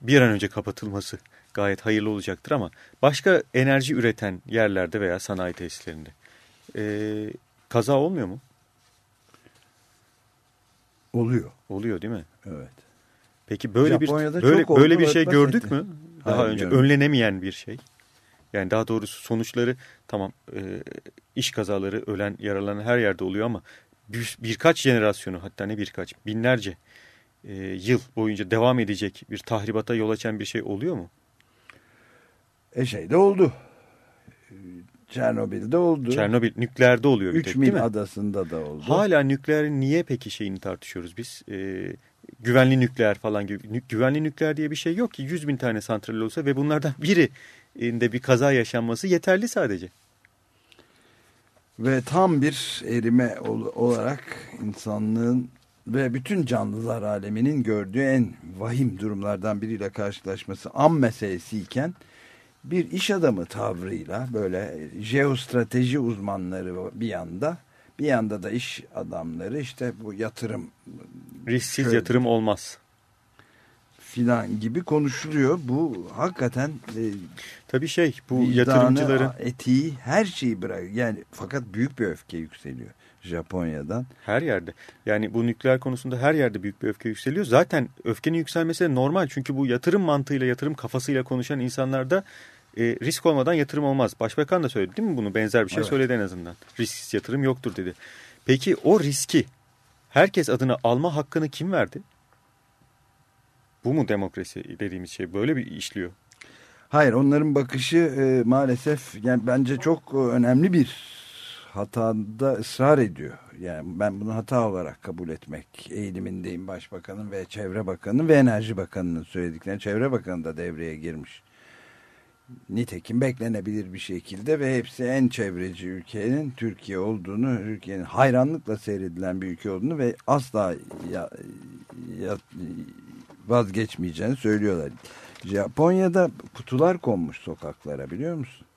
bir an önce kapatılması gayet hayırlı olacaktır ama başka enerji üreten yerlerde veya sanayi tesislerinde e, kaza olmuyor mu? Oluyor. Oluyor değil mi? Evet. Peki böyle bir böyle böyle bir şey gördük mü? Daha Hayır, önce görmedim. önlenemeyen bir şey. Yani daha doğrusu sonuçları tamam e, iş kazaları, ölen, yaralanan her yerde oluyor ama bir, birkaç jenerasyonu hatta ne birkaç binlerce e, yıl boyunca devam edecek bir tahribata yol açan bir şey oluyor mu? E şey de oldu. Çernobil'de oldu. Çernobil nükleerde oluyor bir 3 mil adasında da oldu. Hala nükleerin niye peki şeyini tartışıyoruz biz? Ee, güvenli nükleer falan gibi. Güvenli nükleer diye bir şey yok ki. 100 bin tane santral olsa ve bunlardan *laughs* biri de bir kaza yaşanması yeterli sadece. Ve tam bir erime olarak insanlığın ve bütün canlılar aleminin gördüğü en vahim durumlardan biriyle karşılaşması an meselesiyken bir iş adamı tavrıyla böyle jeostrateji uzmanları bir yanda bir yanda da iş adamları işte bu yatırım risksiz şöyle, yatırım olmaz filan gibi konuşuluyor. Bu hakikaten e, tabii şey bu yatırımcıların etiği her şeyi bırak yani fakat büyük bir öfke yükseliyor. Japonya'dan. Her yerde. Yani bu nükleer konusunda her yerde büyük bir öfke yükseliyor. Zaten öfkenin yükselmesi de normal. Çünkü bu yatırım mantığıyla, yatırım kafasıyla konuşan insanlarda e, risk olmadan yatırım olmaz. Başbakan da söyledi değil mi bunu? Benzer bir şey evet. söyledi en azından. Risksiz yatırım yoktur dedi. Peki o riski herkes adına alma hakkını kim verdi? Bu mu demokrasi dediğimiz şey? Böyle bir işliyor. Hayır onların bakışı e, maalesef yani bence çok önemli bir hatada ısrar ediyor. Yani ben bunu hata olarak kabul etmek eğilimindeyim Başbakanın ve Çevre Bakanı'nın ve Enerji Bakanı'nın söylediklerini. Çevre Bakanı da devreye girmiş. Nitekim beklenebilir bir şekilde ve hepsi en çevreci ülkenin Türkiye olduğunu, Türkiye'nin hayranlıkla seyredilen bir ülke olduğunu ve asla ya, ya, vazgeçmeyeceğini söylüyorlar. Japonya'da kutular konmuş sokaklara biliyor musun?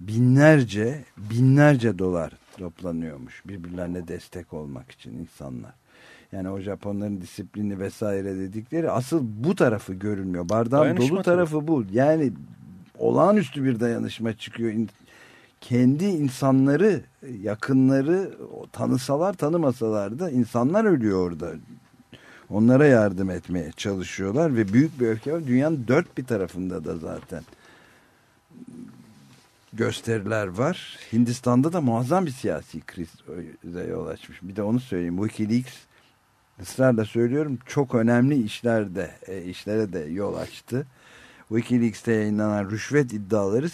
binlerce binlerce dolar toplanıyormuş birbirlerine destek olmak için insanlar. Yani o Japonların disiplini vesaire dedikleri asıl bu tarafı görünmüyor. Bardağın dayanışma dolu tarafı bu. Yani olağanüstü bir dayanışma çıkıyor. kendi insanları, yakınları tanısalar tanımasalar da insanlar ölüyor orada. Onlara yardım etmeye çalışıyorlar ve büyük bir öfke var. Dünyanın dört bir tarafında da zaten gösteriler var. Hindistan'da da muazzam bir siyasi krize yol açmış. Bir de onu söyleyeyim. Wikileaks ısrarla söylüyorum çok önemli işlerde e, işlere de yol açtı. Wikileaks'te yayınlanan rüşvet iddiaları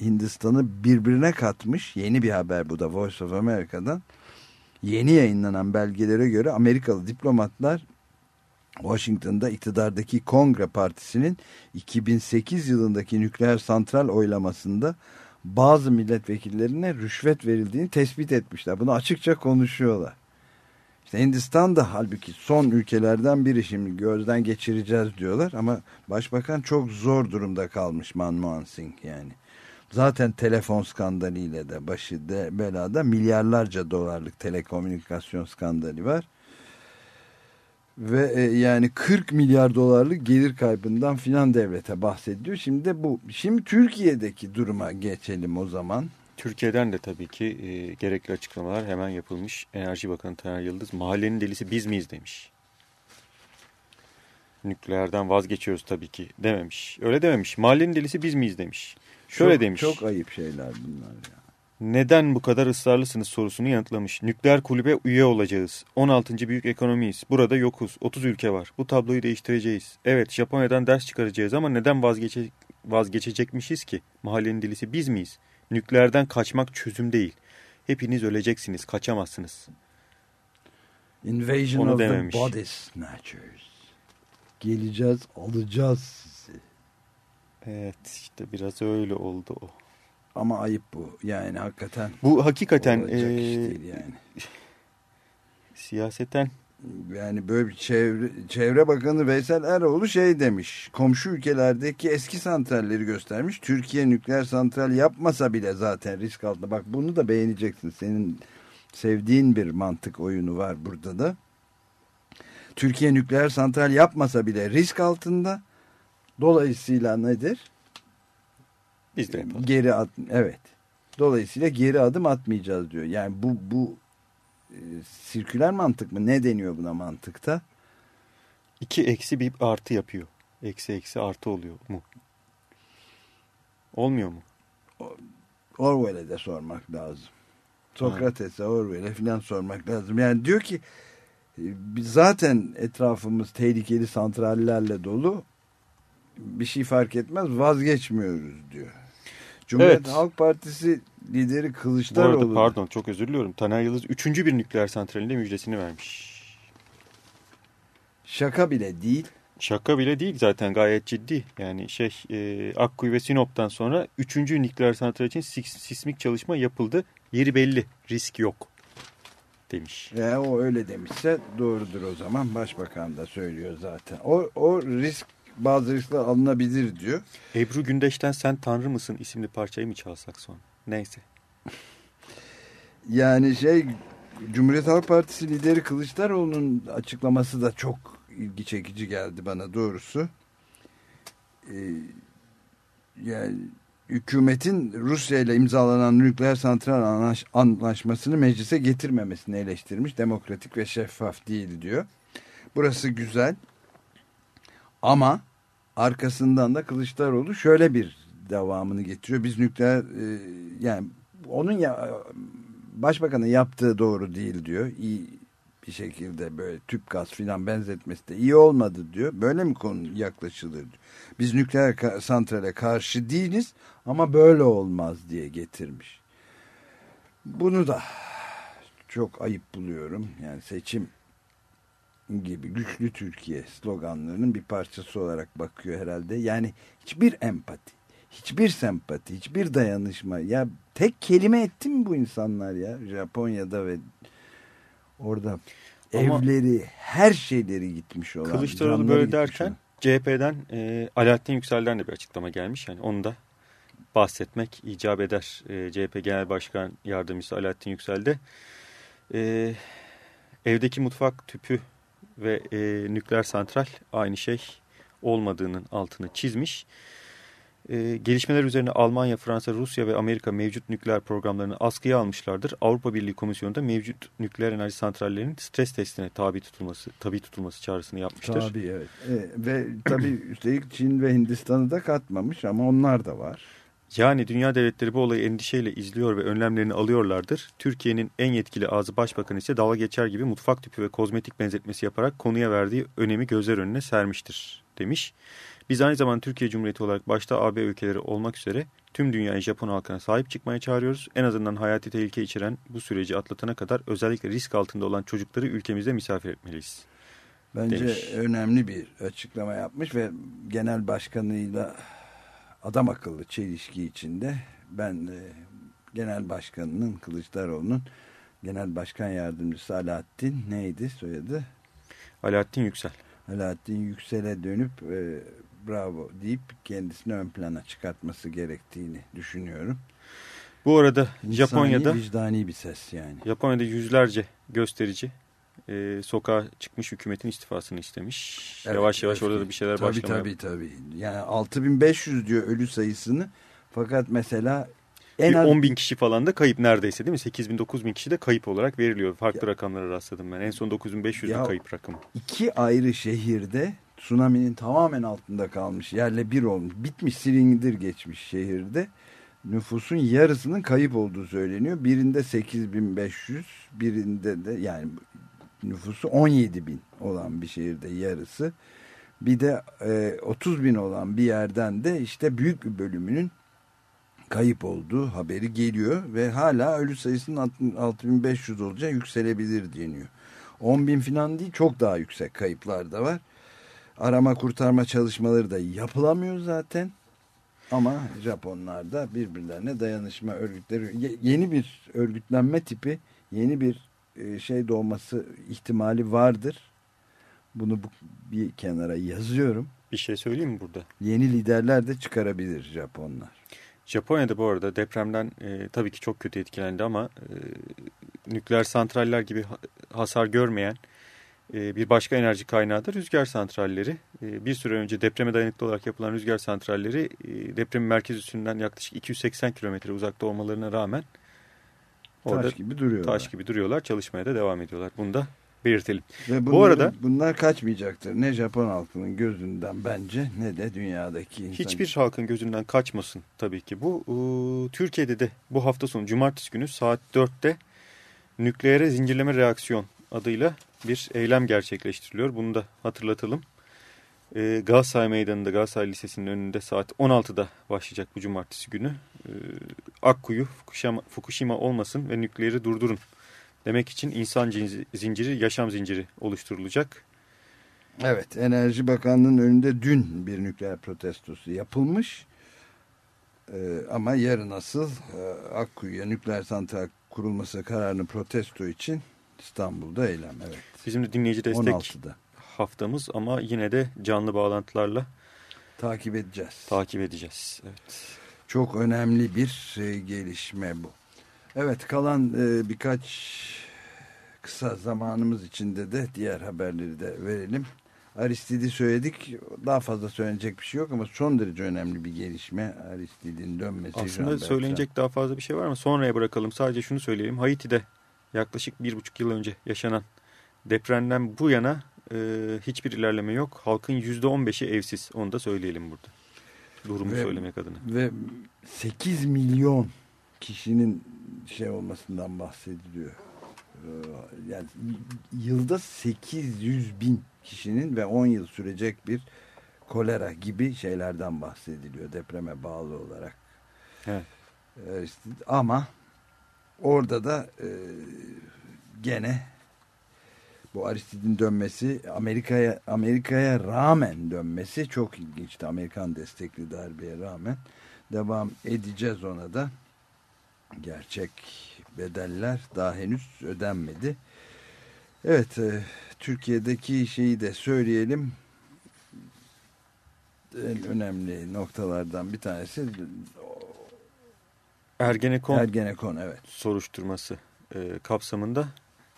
Hindistan'ı birbirine katmış. Yeni bir haber bu da Voice of America'dan. Yeni yayınlanan belgelere göre Amerikalı diplomatlar Washington'da iktidardaki Kongre Partisi'nin 2008 yılındaki nükleer santral oylamasında bazı milletvekillerine rüşvet verildiğini tespit etmişler. Bunu açıkça konuşuyorlar. İşte Hindistan da halbuki son ülkelerden biri şimdi gözden geçireceğiz diyorlar ama başbakan çok zor durumda kalmış Manmohan Singh yani. Zaten telefon skandaliyle de başı de belada milyarlarca dolarlık telekomünikasyon skandali var. Ve e, yani 40 milyar dolarlık gelir kaybından filan devlete bahsediyor. Şimdi de bu. Şimdi Türkiye'deki duruma geçelim o zaman. Türkiye'den de tabii ki e, gerekli açıklamalar hemen yapılmış. Enerji Bakanı Taner Yıldız mahallenin delisi biz miyiz demiş. Nükleerden vazgeçiyoruz tabii ki dememiş. Öyle dememiş. Mahallenin delisi biz miyiz demiş. Şöyle çok, demiş. Çok ayıp şeyler bunlar ya. Neden bu kadar ısrarlısınız sorusunu yanıtlamış. Nükleer kulübe üye olacağız. 16. büyük ekonomiyiz. Burada yokuz. 30 ülke var. Bu tabloyu değiştireceğiz. Evet Japonya'dan ders çıkaracağız ama neden vazgeçe vazgeçecekmişiz ki? Mahallenin dilisi biz miyiz? Nükleerden kaçmak çözüm değil. Hepiniz öleceksiniz, kaçamazsınız. Invasion Onu of dememiş. the body snatchers. Geleceğiz, alacağız sizi. Evet, işte biraz öyle oldu o. Ama ayıp bu. Yani hakikaten. Bu hakikaten. Değil yani. Siyaseten yani böyle bir çevre, çevre bakanı Veysel Eroğlu şey demiş. Komşu ülkelerdeki eski santralleri göstermiş. Türkiye nükleer santral yapmasa bile zaten risk altında. Bak bunu da beğeneceksin. Senin sevdiğin bir mantık oyunu var burada da. Türkiye nükleer santral yapmasa bile risk altında. Dolayısıyla nedir? Biz de yapalım. Geri at evet. Dolayısıyla geri adım atmayacağız diyor. Yani bu bu e, sirküler mantık mı? Ne deniyor buna mantıkta? İki eksi bir artı yapıyor. Eksi eksi artı oluyor mu? Olmuyor mu? Orwell'e de sormak lazım. Sokrates'e, Orwell'e falan sormak lazım. Yani diyor ki e, zaten etrafımız tehlikeli santrallerle dolu. Bir şey fark etmez vazgeçmiyoruz diyor. Cumhuriyet evet. Halk Partisi lideri Kılıçdaroğlu. Bu arada pardon çok özür diliyorum. Taner Yıldız üçüncü bir nükleer santralinde müjdesini vermiş. Şaka bile değil. Şaka bile değil zaten gayet ciddi. Yani şey e, Akkuyu ve Sinop'tan sonra üçüncü nükleer santral için sismik çalışma yapıldı. Yeri belli risk yok demiş. Ya o öyle demişse doğrudur o zaman. Başbakan da söylüyor zaten. O, o risk bazı riskler alınabilir diyor. Ebru Gündeş'ten Sen Tanrı mısın isimli parçayı mı çalsak son? Neyse. Yani şey Cumhuriyet Halk Partisi lideri Kılıçdaroğlu'nun açıklaması da çok ilgi çekici geldi bana doğrusu. Ee, yani hükümetin Rusya ile imzalanan nükleer santral anlaşmasını meclise getirmemesini eleştirmiş. Demokratik ve şeffaf değil diyor. Burası güzel. Ama arkasından da Kılıçdaroğlu şöyle bir devamını getiriyor. Biz nükleer e, yani onun ya başbakanın yaptığı doğru değil diyor. İyi bir şekilde böyle tüp gaz filan benzetmesi de iyi olmadı diyor. Böyle mi konu yaklaşılır diyor. Biz nükleer santrale karşı değiliz ama böyle olmaz diye getirmiş. Bunu da çok ayıp buluyorum. Yani seçim gibi güçlü Türkiye sloganlarının bir parçası olarak bakıyor herhalde. Yani hiçbir empati, hiçbir sempati, hiçbir dayanışma. Ya tek kelime etti mi bu insanlar ya Japonya'da ve orada Ama evleri, her şeyleri gitmiş olan. Kılıçdaroğlu böyle derken CHP'den e, Alaaddin Yüksel'den de bir açıklama gelmiş. Yani onu da bahsetmek icap eder. E, CHP Genel Başkan Yardımcısı Alaaddin Yüksel'de e, evdeki mutfak tüpü ve e, nükleer santral aynı şey olmadığının altını çizmiş. e, gelişmeler üzerine Almanya, Fransa, Rusya ve Amerika mevcut nükleer programlarını askıya almışlardır. Avrupa Birliği Komisyonu da mevcut nükleer enerji santrallerinin stres testine tabi tutulması, tabi tutulması çağrısını yapmıştır. Tabii evet. E, ve tabii üstelik Çin ve Hindistan'ı da katmamış ama onlar da var. Yani dünya devletleri bu olayı endişeyle izliyor ve önlemlerini alıyorlardır. Türkiye'nin en yetkili ağzı başbakanı ise dalga geçer gibi mutfak tüpü ve kozmetik benzetmesi yaparak konuya verdiği önemi gözler önüne sermiştir demiş. Biz aynı zamanda Türkiye Cumhuriyeti olarak başta AB ülkeleri olmak üzere tüm dünyayı Japon halkına sahip çıkmaya çağırıyoruz. En azından hayati tehlike içeren bu süreci atlatana kadar özellikle risk altında olan çocukları ülkemizde misafir etmeliyiz. Bence demiş. önemli bir açıklama yapmış ve genel başkanıyla adam akıllı çelişki içinde ben de genel başkanının Kılıçdaroğlu'nun genel başkan yardımcısı Alaaddin neydi soyadı? Alaaddin Yüksel. Alaaddin Yüksel'e dönüp e, bravo deyip kendisini ön plana çıkartması gerektiğini düşünüyorum. Bu arada İnsani, Japonya'da vicdani bir ses yani. Japonya'da yüzlerce gösterici e, sokağa çıkmış hükümetin istifasını istemiş. Evet, yavaş yavaş evet. orada da bir şeyler tabii, başlamaya. Tabii tabii. Yani 6500 diyor ölü sayısını. Fakat mesela en az... 10 bin kişi falan da kayıp neredeyse değil mi? 8 bin 9 bin kişi de kayıp olarak veriliyor. Farklı ya, rakamlara rastladım ben. En son 9500 ya, kayıp rakamı. İki ayrı şehirde tsunami'nin tamamen altında kalmış. Yerle bir olmuş. Bitmiş silindir geçmiş şehirde. Nüfusun yarısının kayıp olduğu söyleniyor. Birinde 8500 birinde de yani nüfusu 17 bin olan bir şehirde yarısı. Bir de e, 30 bin olan bir yerden de işte büyük bir bölümünün kayıp olduğu haberi geliyor ve hala ölü sayısının 6500 olacağı yükselebilir deniyor. 10 bin falan değil çok daha yüksek kayıplar da var. Arama kurtarma çalışmaları da yapılamıyor zaten. Ama Japonlar da birbirlerine dayanışma örgütleri yeni bir örgütlenme tipi yeni bir şey doğması ihtimali vardır. Bunu bu, bir kenara yazıyorum. Bir şey söyleyeyim mi burada? Yeni liderler de çıkarabilir Japonlar. Japonya'da bu arada depremden e, tabii ki çok kötü etkilendi ama e, nükleer santraller gibi hasar görmeyen e, bir başka enerji kaynağı da rüzgar santralleri. E, bir süre önce depreme dayanıklı olarak yapılan rüzgar santralleri e, depremin merkez üstünden yaklaşık 280 kilometre uzakta olmalarına rağmen orada taş gibi duruyorlar. Taş gibi duruyorlar. Çalışmaya da devam ediyorlar. Bunu da belirtelim. Ve bunlar, Bu arada bunlar kaçmayacaktır. Ne Japon halkının gözünden bence ne de dünyadaki insan. Hiçbir halkın gözünden kaçmasın tabii ki. Bu e, Türkiye'de de bu hafta sonu cumartesi günü saat 4'te nükleere zincirleme reaksiyon adıyla bir eylem gerçekleştiriliyor. Bunu da hatırlatalım. E, Galatasaray Meydanı'nda Galatasaray Lisesi'nin önünde saat 16'da başlayacak bu cumartesi günü. E, Akkuyu Fukushima, Fukushima olmasın ve nükleeri durdurun demek için insan zinciri, yaşam zinciri oluşturulacak. Evet, Enerji Bakanlığı'nın önünde dün bir nükleer protestosu yapılmış. Ee, ama yarın asıl e, Akkuyu'ya nükleer santral kurulması kararını protesto için İstanbul'da eylem. Evet. Bizim de dinleyici destek 16'da. Haftamız ama yine de canlı bağlantılarla takip edeceğiz. Takip edeceğiz. Evet. Çok önemli bir e, gelişme bu. Evet kalan e, birkaç kısa zamanımız içinde de diğer haberleri de verelim. Aristid'i söyledik. Daha fazla söylenecek bir şey yok ama son derece önemli bir gelişme. Aristid'in dönmesi. Aslında söylenecek daha fazla bir şey var mı? Sonraya bırakalım. Sadece şunu söyleyelim. Haiti'de yaklaşık bir buçuk yıl önce yaşanan depremden bu yana e, hiçbir ilerleme yok. Halkın yüzde on beşi evsiz. Onu da söyleyelim burada. Durumu ve, söylemek adına. Ve 8 milyon kişinin şey olmasından bahsediliyor. Ee, yani yılda 800 bin kişinin ve 10 yıl sürecek bir kolera gibi şeylerden bahsediliyor depreme bağlı olarak. Evet. Ee, ama orada da e, gene bu Aristid'in dönmesi Amerika'ya Amerika'ya rağmen dönmesi çok ilginçti. Amerikan destekli darbeye rağmen devam edeceğiz ona da. Gerçek bedeller daha henüz ödenmedi. Evet, e, Türkiye'deki şeyi de söyleyelim. En önemli noktalardan bir tanesi Ergenekon, Ergenekon evet. soruşturması e, kapsamında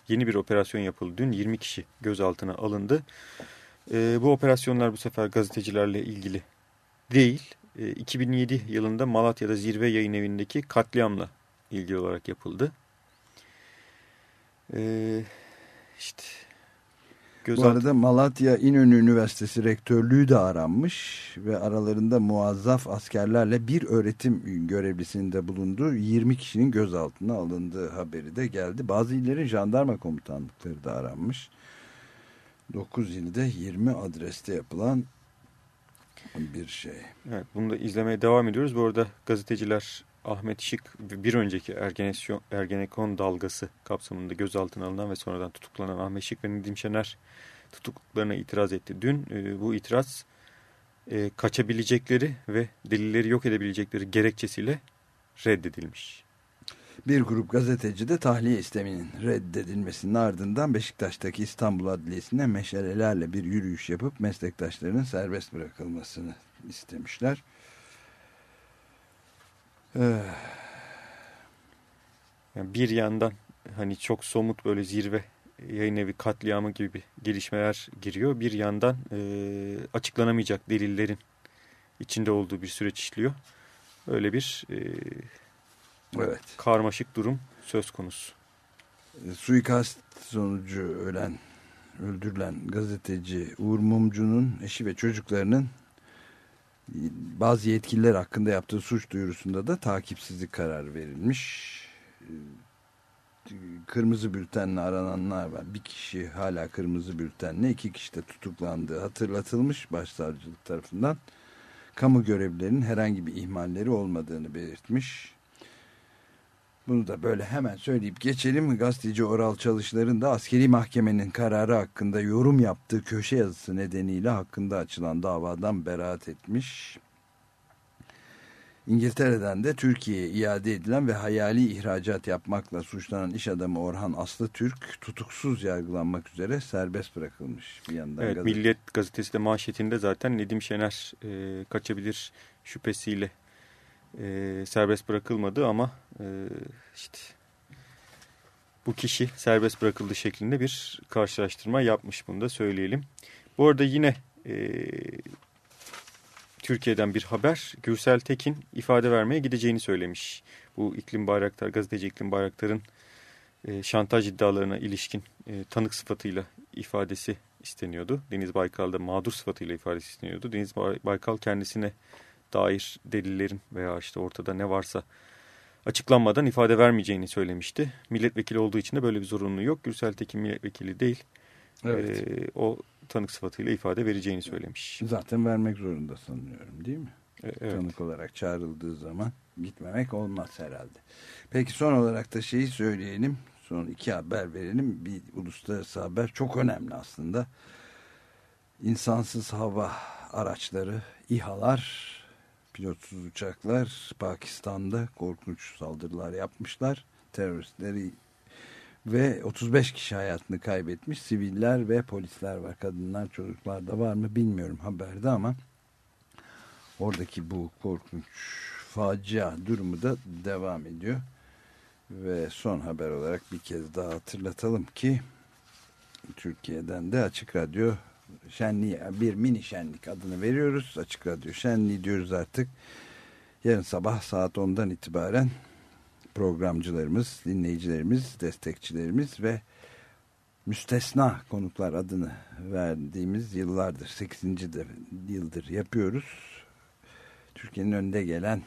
yeni bir operasyon yapıldı. Dün 20 kişi gözaltına alındı. E, bu operasyonlar bu sefer gazetecilerle ilgili değil. e, 2007 yılında Malatya'da Zirve Yayın Evi'ndeki katliamla ilgili olarak yapıldı. E, işte Bu arada Malatya İnönü Üniversitesi rektörlüğü de aranmış ve aralarında muazzaf askerlerle bir öğretim görevlisinde bulunduğu 20 kişinin gözaltına alındığı haberi de geldi. Bazı illerin jandarma komutanlıkları da aranmış. 9 ilde 20 adreste yapılan bir şey. Evet, bunu da izlemeye devam ediyoruz. Bu arada gazeteciler Ahmet Şık bir önceki Ergenekon dalgası kapsamında gözaltına alınan ve sonradan tutuklanan Ahmet Şık ve Nedim Şener tutukluklarına itiraz etti. Dün e, bu itiraz e, kaçabilecekleri ve delilleri yok edebilecekleri gerekçesiyle reddedilmiş. Bir grup gazeteci de tahliye isteminin reddedilmesinin ardından Beşiktaş'taki İstanbul Adliyesi'ne meşalelerle bir yürüyüş yapıp meslektaşlarının serbest bırakılmasını istemişler. Ee, yani bir yandan hani çok somut böyle zirve yayın evi katliamı gibi gelişmeler giriyor. Bir yandan e, açıklanamayacak delillerin içinde olduğu bir süreç işliyor. Öyle bir e, evet. karmaşık durum söz konusu. E, suikast sonucu ölen, öldürülen gazeteci Uğur Mumcu'nun eşi ve çocuklarının bazı yetkililer hakkında yaptığı suç duyurusunda da takipsizlik kararı verilmiş. Kırmızı bültenle arananlar var. Bir kişi hala kırmızı bültenle, iki kişi de tutuklandığı hatırlatılmış başsavcılık tarafından. Kamu görevlilerinin herhangi bir ihmalleri olmadığını belirtmiş. Bunu da böyle hemen söyleyip geçelim. Gazeteci Oral Çalışlar'ın da askeri mahkemenin kararı hakkında yorum yaptığı köşe yazısı nedeniyle hakkında açılan davadan beraat etmiş. İngiltere'den de Türkiye'ye iade edilen ve hayali ihracat yapmakla suçlanan iş adamı Orhan Aslı Türk tutuksuz yargılanmak üzere serbest bırakılmış bir yandan. Evet, gazete. Milliyet gazetesi de manşetinde zaten Nedim Şener e, kaçabilir şüphesiyle e, serbest bırakılmadı ama e, işte bu kişi serbest bırakıldı şeklinde bir karşılaştırma yapmış bunu da söyleyelim. Bu arada yine e, Türkiye'den bir haber Gürsel Tekin ifade vermeye gideceğini söylemiş. Bu İklim Bayraktar, gazeteci İklim Bayraktar'ın e, şantaj iddialarına ilişkin e, tanık sıfatıyla ifadesi isteniyordu. Deniz Baykal'da mağdur sıfatıyla ifadesi isteniyordu. Deniz Baykal kendisine dair delillerin veya işte ortada ne varsa açıklanmadan ifade vermeyeceğini söylemişti. Milletvekili olduğu için de böyle bir zorunluluğu yok. Gürsel Tekin milletvekili değil. Evet. Ee, o tanık sıfatıyla ifade vereceğini söylemiş. Zaten vermek zorunda sanıyorum değil mi? E, evet. Tanık olarak çağrıldığı zaman gitmemek olmaz herhalde. Peki son olarak da şeyi söyleyelim. Son iki haber verelim. Bir uluslararası haber çok önemli aslında. İnsansız hava araçları, İHA'lar pilotsuz uçaklar Pakistan'da korkunç saldırılar yapmışlar. Teröristleri ve 35 kişi hayatını kaybetmiş. Siviller ve polisler var. Kadınlar, çocuklar da var mı bilmiyorum haberde ama oradaki bu korkunç facia durumu da devam ediyor. Ve son haber olarak bir kez daha hatırlatalım ki Türkiye'den de Açık Radyo şenliği bir mini şenlik adını veriyoruz. Açık Radyo şenliği diyoruz artık. Yarın sabah saat 10'dan itibaren programcılarımız, dinleyicilerimiz, destekçilerimiz ve müstesna konuklar adını verdiğimiz yıllardır, 8. De, yıldır yapıyoruz. Türkiye'nin önde gelen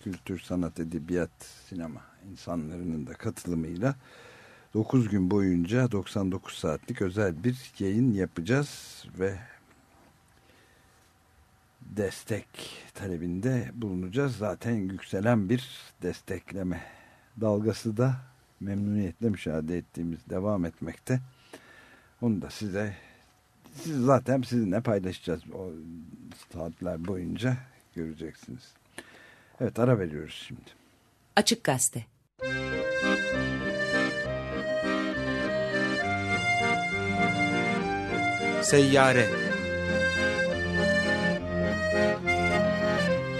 kültür, sanat, edebiyat, sinema insanlarının da katılımıyla 9 gün boyunca 99 saatlik özel bir yayın yapacağız ve destek talebinde bulunacağız. Zaten yükselen bir destekleme dalgası da memnuniyetle müşahede ettiğimiz devam etmekte. Onu da size siz zaten sizinle paylaşacağız o saatler boyunca göreceksiniz. Evet ara veriyoruz şimdi. Açık Gazete Seyyare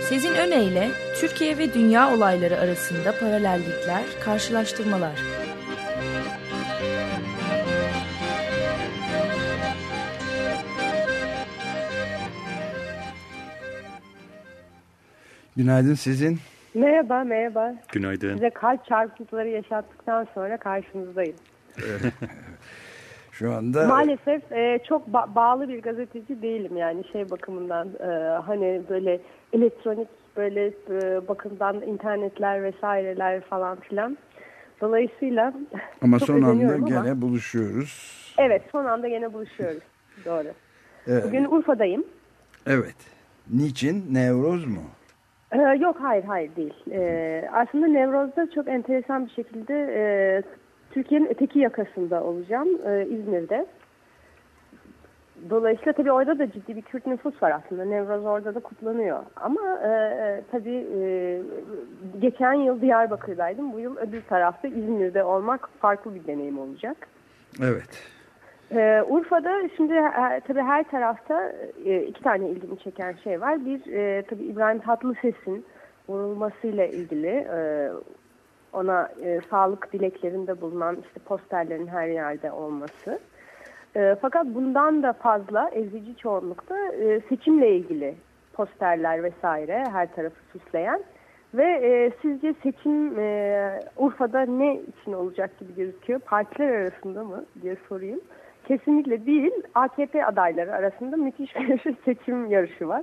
Sezin Öne Türkiye ve dünya olayları arasında paralellikler, karşılaştırmalar. Günaydın sizin. Merhaba, merhaba. Günaydın. Size kalp çarpıntıları yaşattıktan sonra karşınızdayım. *laughs* Şu anda... Maalesef e, çok ba bağlı bir gazeteci değilim yani şey bakımından e, hani böyle elektronik böyle e, bakımdan internetler vesaireler falan filan. Dolayısıyla *laughs* ama son anda gene ama. buluşuyoruz. Evet son anda gene buluşuyoruz. Doğru. Evet. Bugün Urfa'dayım. Evet. Niçin? Nevroz mu? Ee, yok hayır hayır değil. Ee, aslında Nevroz'da çok enteresan bir şekilde e, Türkiye'nin öteki yakasında olacağım e, İzmir'de. Dolayısıyla tabii orada da ciddi bir Kürt nüfus var aslında. Nevroz orada da kutlanıyor. Ama e, e, tabii e, geçen yıl Diyarbakır'daydım. Bu yıl öbür tarafta İzmir'de olmak farklı bir deneyim olacak. Evet. Ee, Urfa'da şimdi e, tabii her tarafta e, iki tane ilgimi çeken şey var. Bir e, tabii İbrahim Tatlıses'in vurulmasıyla ilgili e, ona e, sağlık dileklerinde bulunan işte posterlerin her yerde olması. E, fakat bundan da fazla ezici çoğunlukta e, seçimle ilgili posterler vesaire her tarafı süsleyen ve e, sizce seçim e, Urfa'da ne için olacak gibi gözüküyor? Partiler arasında mı diye sorayım. Kesinlikle değil. AKP adayları arasında müthiş bir *laughs* seçim yarışı var.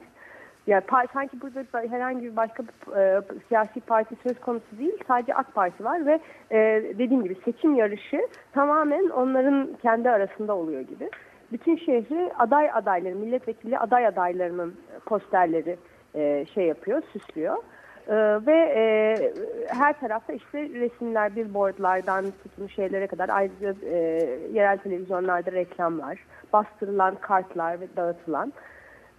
Yani sanki burada herhangi bir başka e, siyasi parti söz konusu değil. Sadece AK Parti var ve e, dediğim gibi seçim yarışı tamamen onların kendi arasında oluyor gibi. Bütün şehri aday adayları, milletvekili aday adaylarının posterleri e, şey yapıyor, süslüyor. Ee, ve e, her tarafta işte resimler, billboardlardan tutmuş şeylere kadar ayrıca e, yerel televizyonlarda reklamlar, bastırılan kartlar ve dağıtılan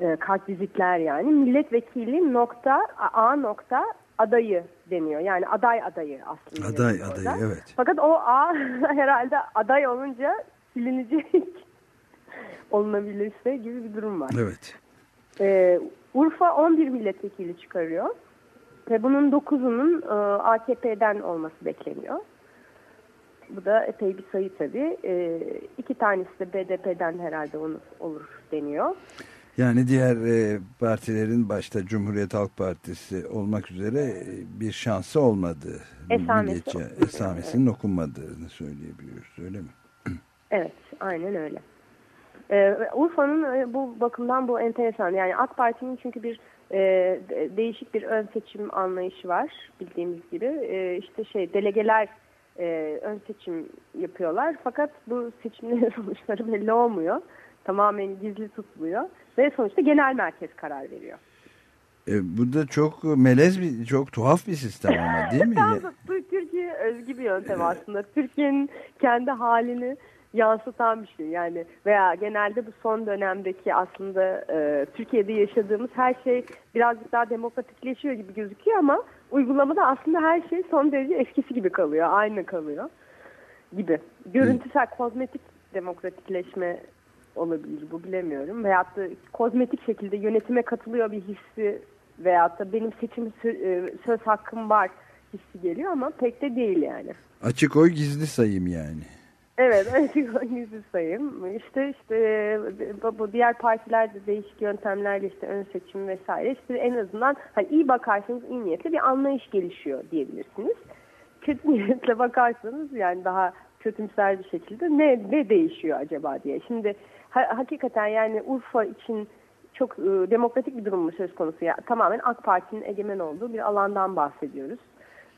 e, kart vizitler yani milletvekili nokta A nokta adayı deniyor. Yani aday adayı aslında. Aday adayı orada. evet. Fakat o A *laughs* herhalde aday olunca silinecek *laughs* olunabilirse gibi bir durum var. Evet. Ee, Urfa 11 milletvekili çıkarıyor. Ve bunun 9'unun e, AKP'den olması bekleniyor. Bu da epey bir sayı tabii. E, iki tanesi de BDP'den herhalde onu olur deniyor. Yani diğer e, partilerin başta Cumhuriyet Halk Partisi olmak üzere e, bir şansı olmadı. Esamesi, esamesinin evet. okunmadığını söyleyebiliyoruz öyle mi? Evet aynen öyle. Ee, Urfa'nın e, bu bakımdan bu enteresan. Yani AK Parti'nin çünkü bir e, değişik bir ön seçim anlayışı var bildiğimiz gibi. E, işte şey delegeler e, ön seçim yapıyorlar fakat bu seçimlerin *laughs* sonuçları belli olmuyor. Tamamen gizli tutuluyor ve sonuçta genel merkez karar veriyor. E, bu da çok melez bir, çok tuhaf bir sistem ama *laughs* değil mi? Türkiye özgü bir yöntem aslında. Türkiye'nin kendi halini yansıtan bir şey. Yani veya genelde bu son dönemdeki aslında e, Türkiye'de yaşadığımız her şey birazcık daha demokratikleşiyor gibi gözüküyor ama uygulamada aslında her şey son derece eskisi gibi kalıyor. Aynı kalıyor gibi. Görüntüsel, kozmetik demokratikleşme olabilir bu bilemiyorum. Veyahut da kozmetik şekilde yönetime katılıyor bir hissi veyahut da benim seçim e, söz hakkım var hissi geliyor ama pek de değil yani. Açık oy gizli sayım yani. Evet, *laughs* yüzü sayım. İşte işte bu diğer partilerde değişik yöntemlerle işte ön seçim vesaire işte en azından hani iyi bakarsanız iyi niyetle bir anlayış gelişiyor diyebilirsiniz. Kötü *laughs* niyetle bakarsanız yani daha kötümser bir şekilde ne ne değişiyor acaba diye. Şimdi ha, hakikaten yani Urfa için çok e, demokratik bir durum söz konusu? Ya, tamamen AK Parti'nin egemen olduğu bir alandan bahsediyoruz.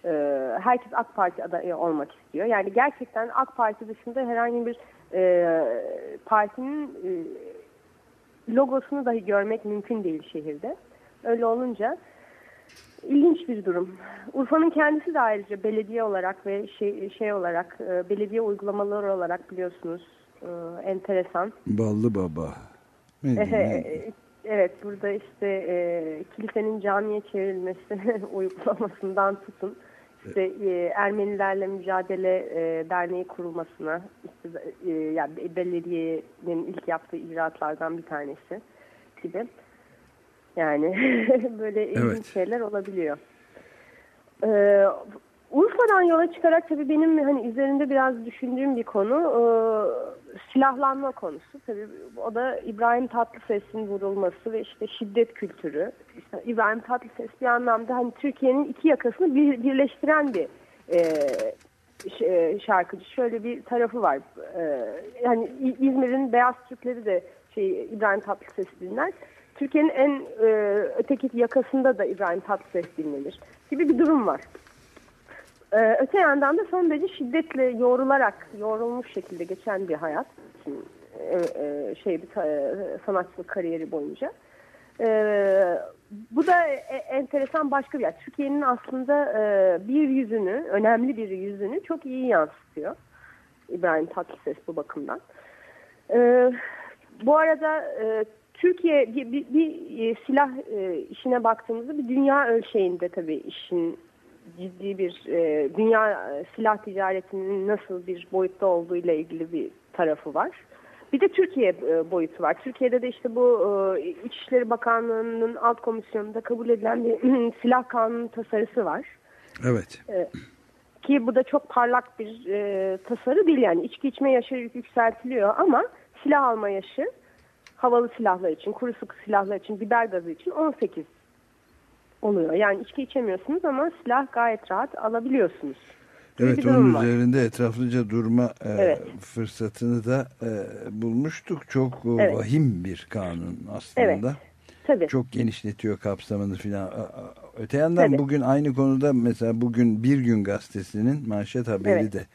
E, herkes AK Parti adayı olmak istiyor. Yani gerçekten AK Parti dışında herhangi bir e, partinin e, logosunu dahi görmek mümkün değil şehirde. Öyle olunca ilginç bir durum. Urfa'nın kendisi de ayrıca belediye olarak ve şey, şey olarak e, belediye uygulamaları olarak biliyorsunuz e, enteresan. Ballı Baba. evet burada işte e, kilisenin camiye çevrilmesi *laughs* uygulamasından tutun işte e, Ermenilerle Mücadele e, Derneği kurulmasına işte, e, yani belediyenin ilk yaptığı icraatlardan bir tanesi gibi. Yani *laughs* böyle ilginç evet. şeyler olabiliyor. Ee, Urfa'dan yola çıkarak tabii benim hani üzerinde biraz düşündüğüm bir konu e, silahlanma konusu. Tabii o da İbrahim Tatlıses'in vurulması ve işte şiddet kültürü. İşte İbrahim Tatlıses bir anlamda hani Türkiye'nin iki yakasını bir, birleştiren bir e, şarkıcı. Şöyle bir tarafı var. E, yani İzmir'in beyaz Türkleri de şey İbrahim Tatlıses'i dinler. Türkiye'nin en e, öteki yakasında da İbrahim Tatlıses dinlenir gibi bir durum var. Ee, öte yandan da son derece şiddetle yoğrularak, yoğrulmuş şekilde geçen bir hayat. E, e, şey bir e, sanatçılık kariyeri boyunca. E, bu da e, enteresan başka bir yer. Türkiye'nin aslında e, bir yüzünü, önemli bir yüzünü çok iyi yansıtıyor. İbrahim Tatlıses bu bakımdan. E, bu arada e, Türkiye bir, bir, bir silah e, işine baktığımızda bir dünya ölçeğinde tabii işin ciddi bir e, dünya e, silah ticaretinin nasıl bir boyutta olduğu ile ilgili bir tarafı var. Bir de Türkiye e, boyutu var. Türkiye'de de işte bu e, İçişleri Bakanlığı'nın alt komisyonunda kabul edilen bir *clears throat* silah kanunu tasarısı var. Evet. E, ki bu da çok parlak bir e, tasarı değil yani içki içme yaşı yükseltiliyor ama silah alma yaşı havalı silahlar için, kuru sıkı silahlar için, biber gazı için 18 oluyor. Yani içki içemiyorsunuz ama silah gayet rahat alabiliyorsunuz. Evet onun var. üzerinde etraflıca durma e, evet. fırsatını da e, bulmuştuk. Çok e, evet. vahim bir kanun aslında. Evet. Tabii. Çok genişletiyor kapsamını filan. Öte yandan Tabii. bugün aynı konuda mesela bugün Bir Gün Gazetesi'nin manşet haberi evet. de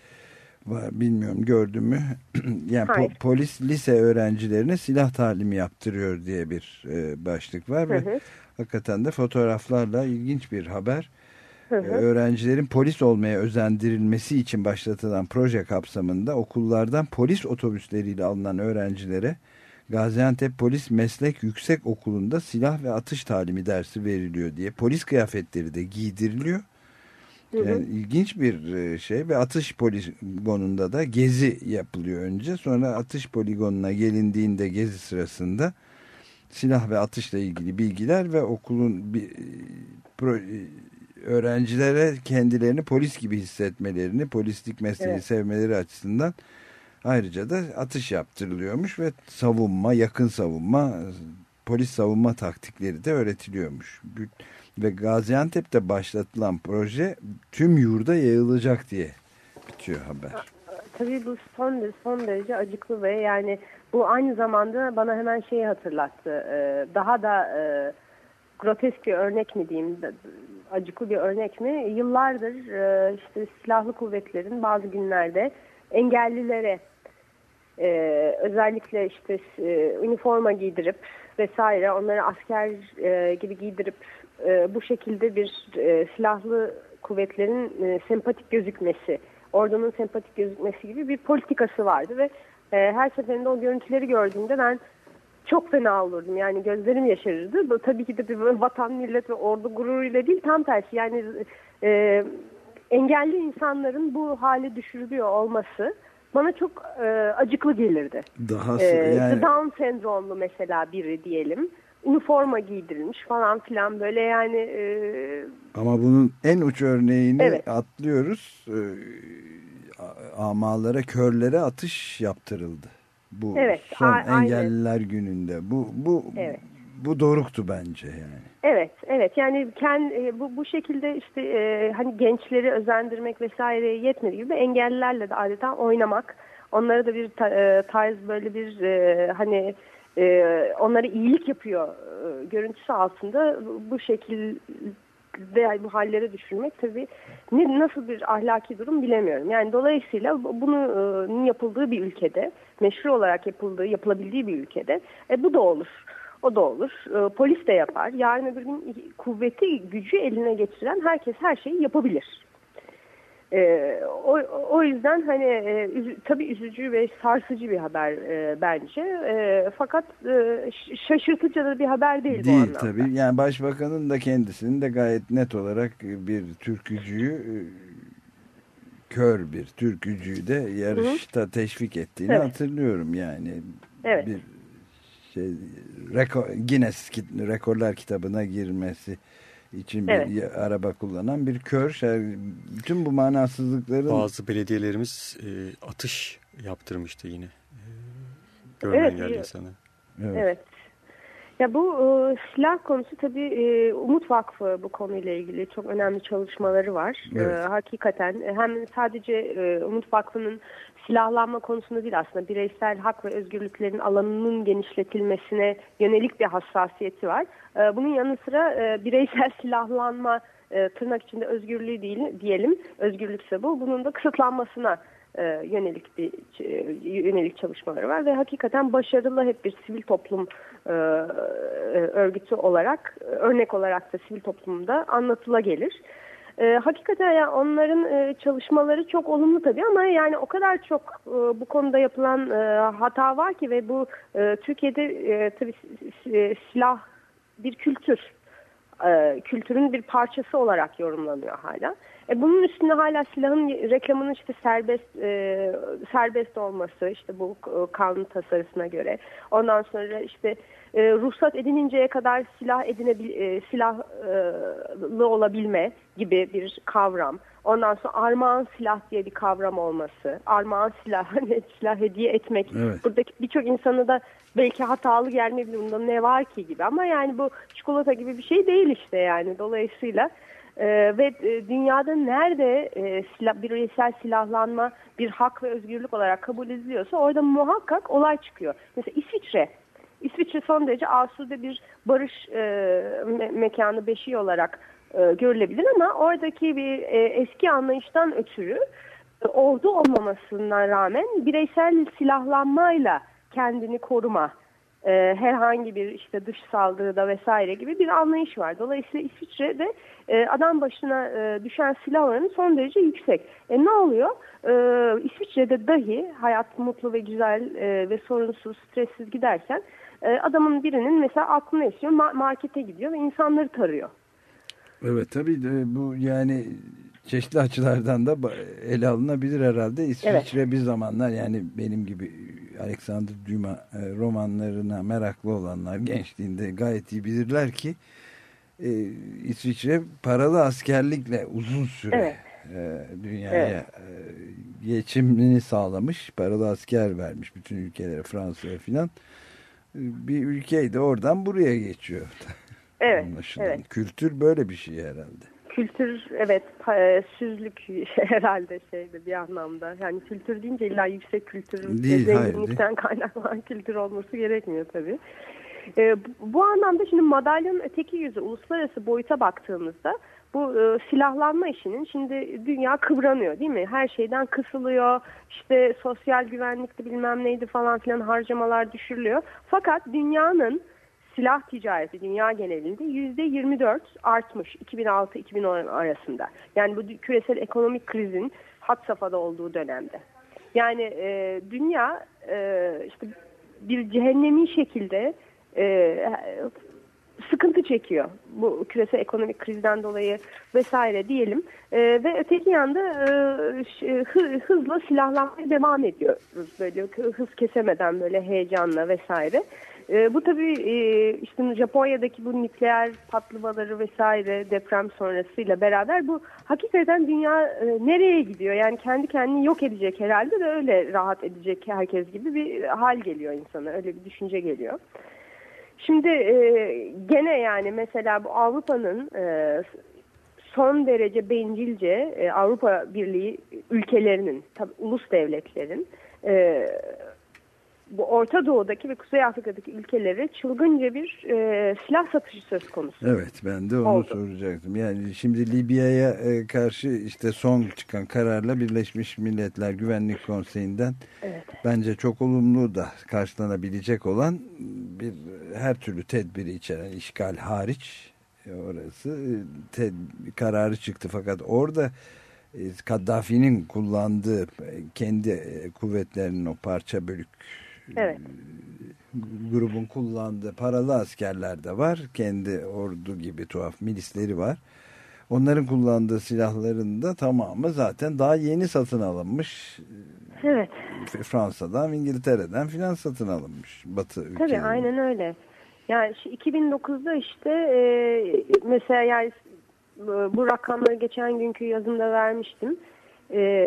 var. Bilmiyorum gördün mü? *clears throat* yani po polis lise öğrencilerine silah talimi yaptırıyor diye bir e, başlık var. Hı hı. Ve Hakikaten de fotoğraflarla ilginç bir haber. Hı hı. Ee, öğrencilerin polis olmaya özendirilmesi için başlatılan proje kapsamında okullardan polis otobüsleriyle alınan öğrencilere Gaziantep Polis Meslek Yüksek Okulu'nda silah ve atış talimi dersi veriliyor diye polis kıyafetleri de giydiriliyor. Yani hı hı. ilginç bir e, şey ve atış poligonunda da gezi yapılıyor önce. Sonra atış poligonuna gelindiğinde gezi sırasında silah ve atışla ilgili bilgiler ve okulun bir, pro, öğrencilere kendilerini polis gibi hissetmelerini, polislik mesleği evet. sevmeleri açısından ayrıca da atış yaptırılıyormuş ve savunma, yakın savunma, polis savunma taktikleri de öğretiliyormuş. Ve Gaziantep'te başlatılan proje tüm yurda yayılacak diye bitiyor haber. Tabii bu son, son derece acıklı ve yani bu aynı zamanda bana hemen şeyi hatırlattı. Ee, daha da e, grotesk bir örnek mi diyeyim, acıklı bir örnek mi? Yıllardır e, işte silahlı kuvvetlerin bazı günlerde engellilere e, özellikle işte e, üniforma giydirip vesaire onları asker e, gibi giydirip bu şekilde bir silahlı kuvvetlerin sempatik gözükmesi, ordunun sempatik gözükmesi gibi bir politikası vardı ve e, her seferinde o görüntüleri gördüğümde ben çok fena olurdum. Yani gözlerim yaşarırdı. Bu, tabii ki de bir vatan, millet ve ordu gururuyla değil tam tersi. Yani e, engelli insanların bu hale düşürülüyor olması bana çok e, acıklı gelirdi. Daha ee, yani... Down sendromlu mesela biri diyelim. Üniforma giydirilmiş falan filan böyle yani. E... Ama bunun en uç örneğini evet. atlıyoruz. E, amalara, körlere atış yaptırıldı. Bu evet, son engelliler aynen. gününde. Bu bu evet. bu doruktu bence yani. Evet, evet. Yani kendi e, bu bu şekilde işte e, hani gençleri özendirmek vesaire yetmedi gibi engellilerle de adeta oynamak. Onlara da bir e, tarz böyle bir e, hani e, onlara iyilik yapıyor e, görüntüsü altında bu şekilde bu hallere düşürmek tabii ne, nasıl bir ahlaki durum bilemiyorum. Yani dolayısıyla bunun e, yapıldığı bir ülkede, meşru olarak yapıldığı, yapılabildiği bir ülkede e, bu da olur. O da olur. E, polis de yapar. Yarın öbür gün kuvveti, gücü eline geçiren herkes her şeyi yapabilir. E, o, o yüzden hani e, üz, tabii üzücü ve sarsıcı bir haber e, bence. E, fakat e, şaşırtıcı da bir haber değil, değil bu anlamda. tabii. Yani başbakanın da kendisinin de gayet net olarak bir türkücüyü e, kör bir türkücüyü de yarışta Hı -hı. teşvik ettiğini evet. hatırlıyorum yani. Evet. Bir şey rekor, Guinness Rekorlar kitabına girmesi için bir evet. araba kullanan bir kör. Bütün bu manasızlıkların... Bazı belediyelerimiz e, atış yaptırmıştı yine. E, görmen evet, geldi sana. Evet. evet. Ya bu e, silah konusu tabii e, Umut Vakfı bu konuyla ilgili çok önemli çalışmaları var. E, evet. E, hakikaten hem sadece e, Umut Vakfı'nın silahlanma konusunda değil aslında bireysel hak ve özgürlüklerin alanının genişletilmesine yönelik bir hassasiyeti var. E, bunun yanı sıra e, bireysel *laughs* silahlanma e, tırnak içinde özgürlüğü değil diyelim özgürlükse bu bunun da kısıtlanmasına e, yönelik bir e, yönelik çalışmaları var ve hakikaten başarılı hep bir sivil toplum e, örgütü olarak örnek olarak da sivil toplumda anlatıla gelir. E, hakikaten yani onların e, çalışmaları çok olumlu tabii ama yani o kadar çok e, bu konuda yapılan e, hata var ki ve bu e, Türkiye'de e, tabii silah bir kültür e, kültürün bir parçası olarak yorumlanıyor hala. E, bunun üstüne hala silahın reklamının işte serbest e, serbest olması işte bu e, kanun tasarısına göre. Ondan sonra işte e, ruhsat edininceye kadar silah edinebil e, silahlı olabilme gibi bir kavram. Ondan sonra armağan silah diye bir kavram olması. Armağan silah, *laughs* hani silah hediye etmek. Evet. Buradaki birçok insanı da belki hatalı gelmeyebilir. Bunda ne var ki gibi. Ama yani bu çikolata gibi bir şey değil işte yani. Dolayısıyla ee, ve e, dünyada nerede e, silah, bireysel silahlanma bir hak ve özgürlük olarak kabul ediliyorsa orada muhakkak olay çıkıyor. Mesela İsviçre İsviçre son derece asude bir barış e, me mekanı beşiği olarak e, görülebilir ama oradaki bir e, eski anlayıştan ötürü e, ordu olmamasına rağmen bireysel silahlanmayla kendini koruma e, herhangi bir işte dış saldırıda vesaire gibi bir anlayış var. Dolayısıyla İsviçre'de e, adam başına e, düşen silah oranı son derece yüksek. E, ne oluyor? E, İsviçre'de dahi hayat mutlu ve güzel e, ve sorunsuz, stressiz giderken e, adamın birinin mesela aklına esiyor markete gidiyor ve insanları tarıyor. Evet tabii de bu yani çeşitli açılardan da ele alınabilir herhalde. İsviçre evet. bir zamanlar yani benim gibi Alexander Dumas e, romanlarına meraklı olanlar gençliğinde gayet iyi bilirler ki e, İsviçre paralı askerlikle uzun süre evet. e, dünyaya evet. e, geçimini sağlamış. Paralı asker vermiş bütün ülkelere Fransa'ya filan. E, bir ülkeydi oradan buraya geçiyor. Evet, evet. Kültür böyle bir şey herhalde kültür evet e, süzlük *laughs* herhalde şeyde bir anlamda. Yani kültür deyince illa yüksek kültür Değil, zenginlikten *laughs* kaynaklanan kültür olması gerekmiyor tabii. E, bu anlamda şimdi madalyonun öteki yüzü uluslararası boyuta baktığımızda bu e, silahlanma işinin şimdi dünya kıvranıyor değil mi? Her şeyden kısılıyor. İşte sosyal güvenlikti bilmem neydi falan filan harcamalar düşürülüyor. Fakat dünyanın silah ticareti dünya genelinde yüzde 24 artmış 2006-2010 arasında. Yani bu küresel ekonomik krizin hat safhada olduğu dönemde. Yani e, dünya e, işte bir cehennemi şekilde e, sıkıntı çekiyor bu küresel ekonomik krizden dolayı vesaire diyelim e, ve öteki yanda e, hızla silahlanmaya devam ediyoruz böyle hız kesemeden böyle heyecanla vesaire e, bu tabii e, işte Japonya'daki bu nükleer patlamaları vesaire deprem sonrasıyla beraber bu hakikaten dünya e, nereye gidiyor? Yani kendi kendini yok edecek herhalde de öyle rahat edecek herkes gibi bir hal geliyor insana. Öyle bir düşünce geliyor. Şimdi e, gene yani mesela bu Avrupa'nın son derece bencilce Avrupa Birliği ülkelerinin, tabii ulus devletlerin bu Orta Doğu'daki ve Kuzey Afrika'daki ülkelere çılgınca bir e, silah satışı söz konusu. Evet ben de onu oldu. soracaktım. Yani şimdi Libya'ya e, karşı işte son çıkan kararla Birleşmiş Milletler Güvenlik Konseyi'nden evet. bence çok olumlu da karşılanabilecek olan bir her türlü tedbiri içeren işgal hariç e, orası e, ted, kararı çıktı fakat orada e, Kaddafi'nin kullandığı kendi kuvvetlerinin o parça bölük Evet. grubun kullandığı paralı askerler de var. Kendi ordu gibi tuhaf milisleri var. Onların kullandığı silahların da tamamı zaten daha yeni satın alınmış. Evet. Fransa'dan, İngiltere'den filan satın alınmış. Batı ülkeleri. Tabii aynen öyle. Yani 2009'da işte e, mesela yani bu rakamları geçen günkü yazımda vermiştim e,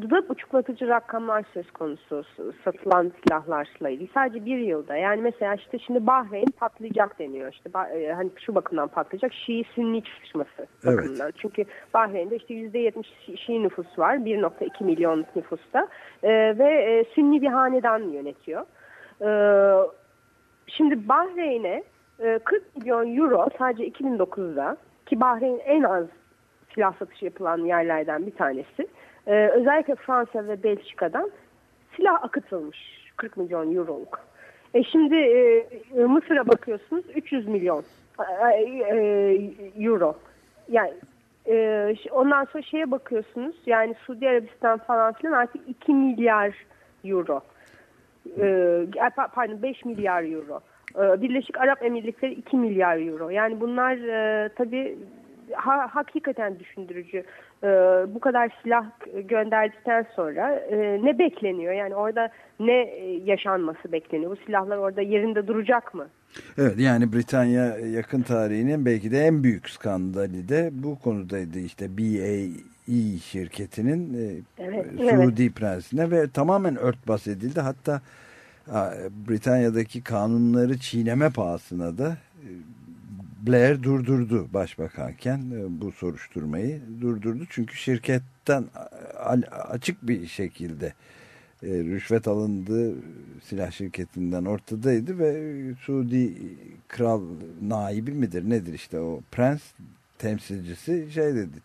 dudak uçuklatıcı rakamlar söz konusu satılan silahlarla ilgili. Sadece bir yılda yani mesela işte şimdi Bahreyn patlayacak deniyor. İşte e, hani şu bakımdan patlayacak Şii Sünni çatışması bakımından. Evet. Çünkü Bahreyn'de işte %70 Şii nüfus var. 1.2 milyon nüfusta e, ve e, Sünni bir hanedan yönetiyor. E, şimdi Bahreyn'e e, 40 milyon euro sadece 2009'da ki Bahreyn en az silah satışı yapılan yerlerden bir tanesi. Ee, özellikle Fransa ve Belçika'dan silah akıtılmış 40 milyon euroluk. E şimdi e, Mısır'a bakıyorsunuz 300 milyon e, e, euro. Yani e, ondan sonra şeye bakıyorsunuz yani Suudi Arabistan falan filan artık 2 milyar euro. E, pardon 5 milyar euro. E, Birleşik Arap Emirlikleri 2 milyar euro. Yani bunlar e, tabii ha, hakikaten düşündürücü. E, bu kadar silah gönderdikten sonra e, ne bekleniyor? Yani orada ne yaşanması bekleniyor? Bu silahlar orada yerinde duracak mı? Evet yani Britanya yakın tarihinin belki de en büyük skandali de bu konudaydı. işte BAE şirketinin e, evet, Suudi evet. prensine ve tamamen örtbas edildi. Hatta Britanya'daki kanunları çiğneme pahasına da e, Blair durdurdu başbakanken e, bu soruşturmayı durdurdu. Çünkü şirketten açık bir şekilde e, rüşvet alındı silah şirketinden ortadaydı ve Suudi kral naibi midir nedir işte o prens temsilcisi şey dedi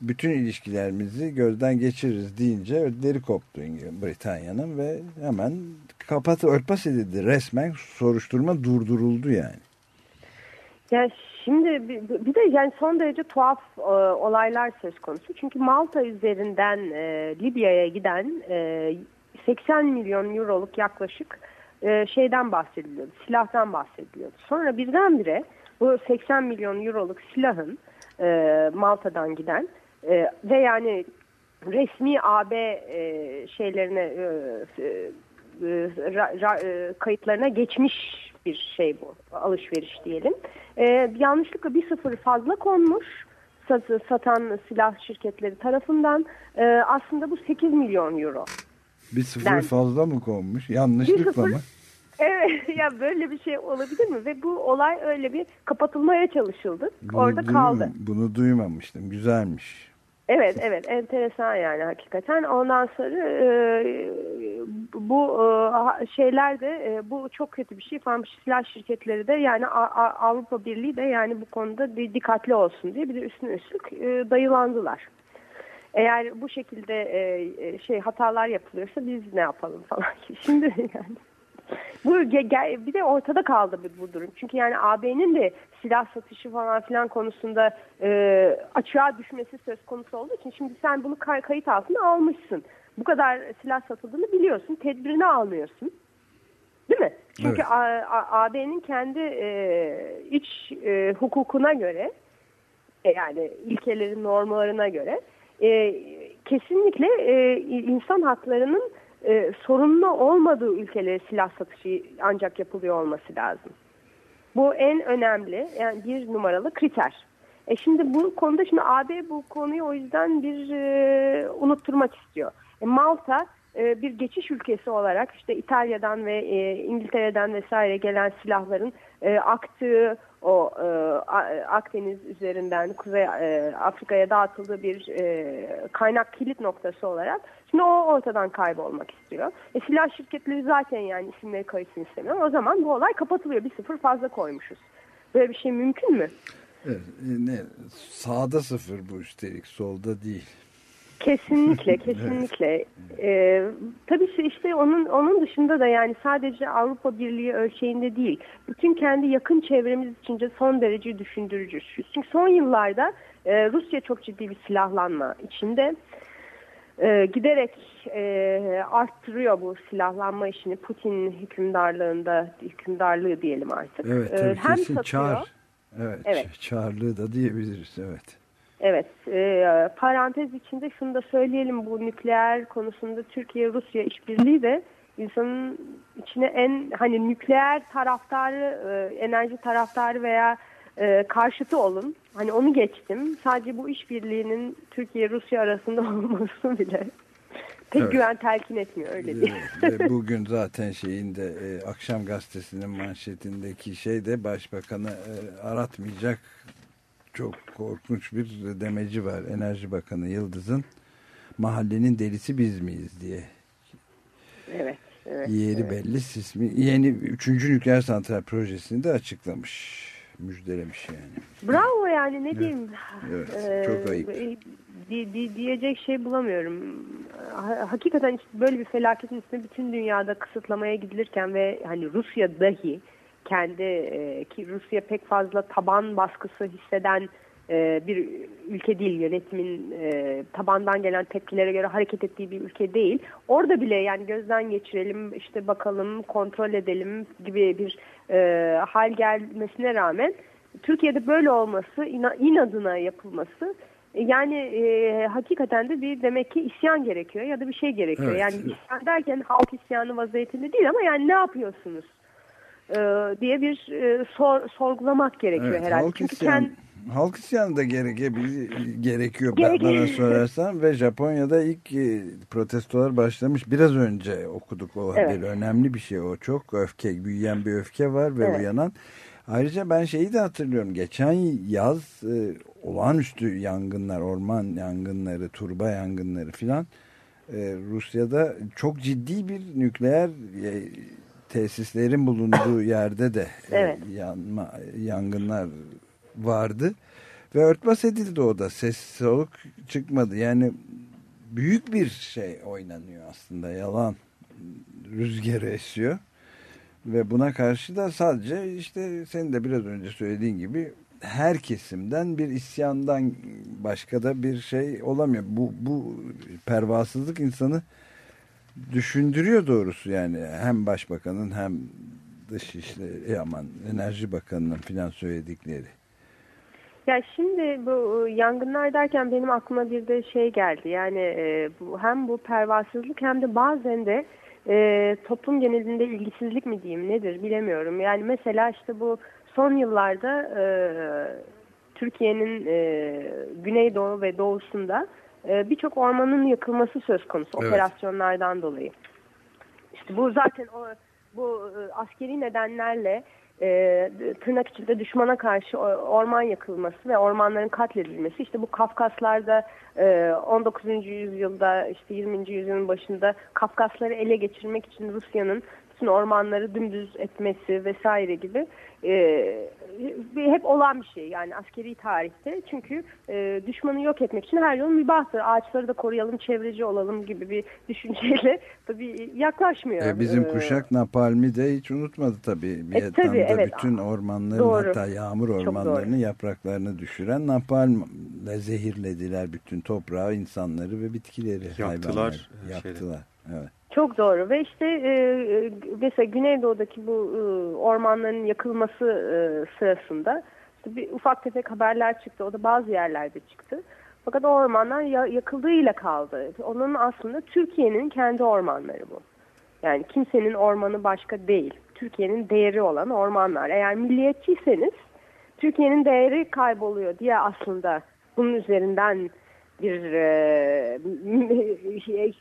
bütün ilişkilerimizi gözden geçiririz deyince ödleri koptu Britanya'nın ve hemen kapatı örtbas edildi resmen soruşturma durduruldu yani. Ya şimdi bir de yani son derece tuhaf e, olaylar söz konusu. Çünkü Malta üzerinden e, Libya'ya giden e, 80 milyon euroluk yaklaşık e, şeyden bahsediliyordu. Silahtan bahsediliyordu. Sonra birdenbire bu 80 milyon euroluk silahın e, Malta'dan giden e, ve yani resmi AB e, şeylerine e, e, ra, ra, e, kayıtlarına geçmiş bir şey bu alışveriş diyelim. E, yanlışlıkla bir sıfır fazla konmuş satan silah şirketleri tarafından e, aslında bu 8 milyon euro. Bir sıfır yani, fazla mı konmuş? Yanlışlıkla sıfır, mı? Evet *laughs* ya böyle bir şey olabilir mi? Ve bu olay öyle bir kapatılmaya çalışıldı. Bunu Orada kaldı. Bunu duymamıştım. Güzelmiş. Evet evet enteresan yani hakikaten. Ondan sonra e, bu e, şeyler de e, bu çok kötü bir şey. Falan silah şirketleri de yani A, A, Avrupa Birliği de yani bu konuda dikkatli olsun diye bir de üstüne üstlük e, dayılandılar. Eğer bu şekilde e, e şey hatalar yapılıyorsa biz ne yapalım falan. *laughs* Şimdi yani bu bir de ortada kaldı bu durum. Çünkü yani AB'nin de silah satışı falan filan konusunda e, açığa düşmesi söz konusu olduğu için şimdi sen bunu kay kayıt altına almışsın. Bu kadar silah satıldığını biliyorsun. Tedbirini almıyorsun. Değil mi? Çünkü evet. AB'nin kendi e, iç e, hukukuna göre e, yani ilkelerin normlarına göre e, kesinlikle e, insan haklarının e, sorunlu olmadığı ülkelere silah satışı ancak yapılıyor olması lazım. Bu en önemli yani bir numaralı kriter. E şimdi bu konuda şimdi AB bu konuyu o yüzden bir e, unutturmak istiyor. E, Malta e, bir geçiş ülkesi olarak işte İtalya'dan ve e, İngiltere'den vesaire gelen silahların e, aktığı o e, Akdeniz üzerinden Kuzey e, Afrika'ya dağıtıldığı bir e, kaynak kilit noktası olarak şimdi o ortadan kaybolmak istiyor. E, silah şirketleri zaten yani isimleri kayıtsın istemiyor. O zaman bu olay kapatılıyor. Bir sıfır fazla koymuşuz. Böyle bir şey mümkün mü? Evet, ne, sağda sıfır bu üstelik solda değil. Kesinlikle, *laughs* kesinlikle. Ee, tabii işte onun onun dışında da yani sadece Avrupa Birliği ölçeğinde değil, bütün kendi yakın çevremiz için de son derece düşündürücü. Çünkü son yıllarda e, Rusya çok ciddi bir silahlanma içinde. E, giderek e, arttırıyor bu silahlanma işini Putin hükümdarlığında, hükümdarlığı diyelim artık. Evet, tabii e, hem kesin satıyor, çar. Evet, evet, çarlığı da diyebiliriz, evet. Evet, e, parantez içinde şunu da söyleyelim bu nükleer konusunda Türkiye-Rusya işbirliği de insanın içine en hani nükleer taraftarı, e, enerji taraftarı veya e, karşıtı olun. Hani onu geçtim. Sadece bu işbirliğinin Türkiye-Rusya arasında *laughs* olması bile pek evet. güven telkin etmiyor öyle değil. *laughs* Bugün zaten şeyin de e, akşam gazetesinin manşetindeki şey de başbakanı e, aratmayacak çok korkunç bir demeci var. Enerji Bakanı Yıldız'ın mahallenin delisi biz miyiz diye. Evet. Evet, Yeri evet. belli sismi. Yeni 3. nükleer santral projesini de açıklamış. Müjdelemiş yani. Bravo yani ne diyeyim. Evet, ee, çok ayıp. Di, di, diyecek şey bulamıyorum. Hakikaten işte böyle bir felaketin üstüne bütün dünyada kısıtlamaya gidilirken ve hani Rusya dahi kendi e, ki Rusya pek fazla taban baskısı hisseden e, bir ülke değil yönetimin e, tabandan gelen tepkilere göre hareket ettiği bir ülke değil. Orada bile yani gözden geçirelim işte bakalım kontrol edelim gibi bir e, hal gelmesine rağmen Türkiye'de böyle olması inadına yapılması yani e, hakikaten de bir demek ki isyan gerekiyor ya da bir şey gerekiyor. Evet. Yani isyan derken halk isyanı vaziyetinde değil ama yani ne yapıyorsunuz? E, diye bir e, sor, sorgulamak gerekiyor evet, herhalde. Çünkü isyan, kendi halk isyanı da gerekebilir, gerekiyor Gerekir. bana sorarsan ve Japonya'da ilk e, protestolar başlamış. Biraz önce okuduk o evet. haberi. Önemli bir şey o. Çok öfke, büyüyen bir öfke var ve evet. uyanan. Ayrıca ben şeyi de hatırlıyorum. Geçen yaz e, olağanüstü yangınlar, orman yangınları, turba yangınları filan e, Rusya'da çok ciddi bir nükleer e, tesislerin bulunduğu yerde de e, evet. yanma, yangınlar vardı. Ve örtbas edildi o da ses soluk çıkmadı. Yani büyük bir şey oynanıyor aslında. Yalan rüzgarı esiyor. Ve buna karşı da sadece işte senin de biraz önce söylediğin gibi her kesimden bir isyandan başka da bir şey olamıyor. Bu, bu pervasızlık insanı düşündürüyor doğrusu yani. Hem başbakanın hem dışişleri aman enerji bakanının filan söyledikleri. Ya şimdi bu yangınlar derken benim aklıma bir de şey geldi. Yani e, bu, hem bu pervasızlık hem de bazen de e, toplum genelinde ilgisizlik mi diyeyim nedir bilemiyorum. Yani mesela işte bu son yıllarda e, Türkiye'nin e, güneydoğu ve doğusunda e, birçok ormanın yakılması söz konusu evet. operasyonlardan dolayı. İşte bu zaten o bu e, askeri nedenlerle e, tırnak içinde düşmana karşı orman yakılması ve ormanların katledilmesi işte bu Kafkaslarda e, 19. yüzyılda işte 20. yüzyılın başında Kafkasları ele geçirmek için Rusya'nın bütün ormanları dümdüz etmesi vesaire gibi e, hep olan bir şey yani askeri tarihte. Çünkü e, düşmanı yok etmek için her yol mübahtır. Ağaçları da koruyalım, çevreci olalım gibi bir düşünceyle *laughs* tabii yaklaşmıyor. E, bizim kuşak napalmi de hiç unutmadı tabii. E, tabii evet. bütün ormanların doğru. hatta yağmur ormanlarını yapraklarını düşüren napalmle zehirlediler bütün toprağı, insanları ve bitkileri. Yaktılar. Hayvanları. Yaktılar. Evet. Çok doğru ve işte e, e, mesela Güneydoğu'daki bu e, ormanların yakılması sırasında işte bir ufak tefek haberler çıktı. O da bazı yerlerde çıktı. Fakat o ormanlar ya, yakıldığıyla kaldı. Onun aslında Türkiye'nin kendi ormanları bu. Yani kimsenin ormanı başka değil. Türkiye'nin değeri olan ormanlar. Eğer milliyetçiyseniz Türkiye'nin değeri kayboluyor diye aslında bunun üzerinden bir e, *laughs*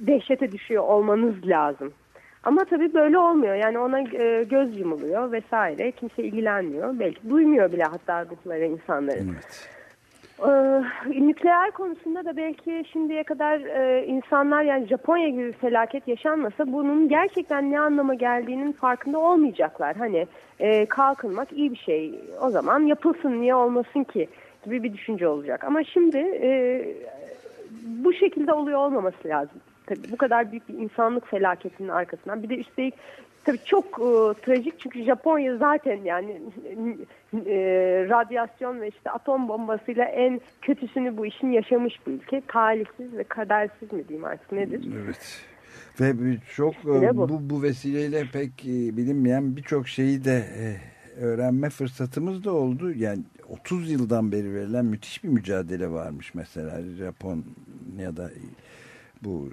dehşete düşüyor olmanız lazım. Ama tabii böyle olmuyor. Yani ona e, göz yumuluyor vesaire. Kimse ilgilenmiyor. Belki duymuyor bile hatta ruhları insanların. Evet. Ee, nükleer konusunda da belki şimdiye kadar e, insanlar yani Japonya gibi felaket yaşanmasa bunun gerçekten ne anlama geldiğinin farkında olmayacaklar. Hani e, kalkınmak iyi bir şey. O zaman yapılsın niye olmasın ki gibi bir düşünce olacak. Ama şimdi e, bu şekilde oluyor olmaması lazım. Tabii bu kadar büyük bir insanlık felaketinin arkasından. Bir de üstelik tabii çok e, trajik çünkü Japonya zaten yani e, radyasyon ve işte atom bombasıyla en kötüsünü bu işin yaşamış bir ülke. Talihsiz ve kadersiz mi diyeyim artık nedir? Evet. Ve çok işte bu. bu bu vesileyle pek e, bilinmeyen birçok şeyi de e, öğrenme fırsatımız da oldu. Yani 30 yıldan beri verilen müthiş bir mücadele varmış mesela Japon ya da bu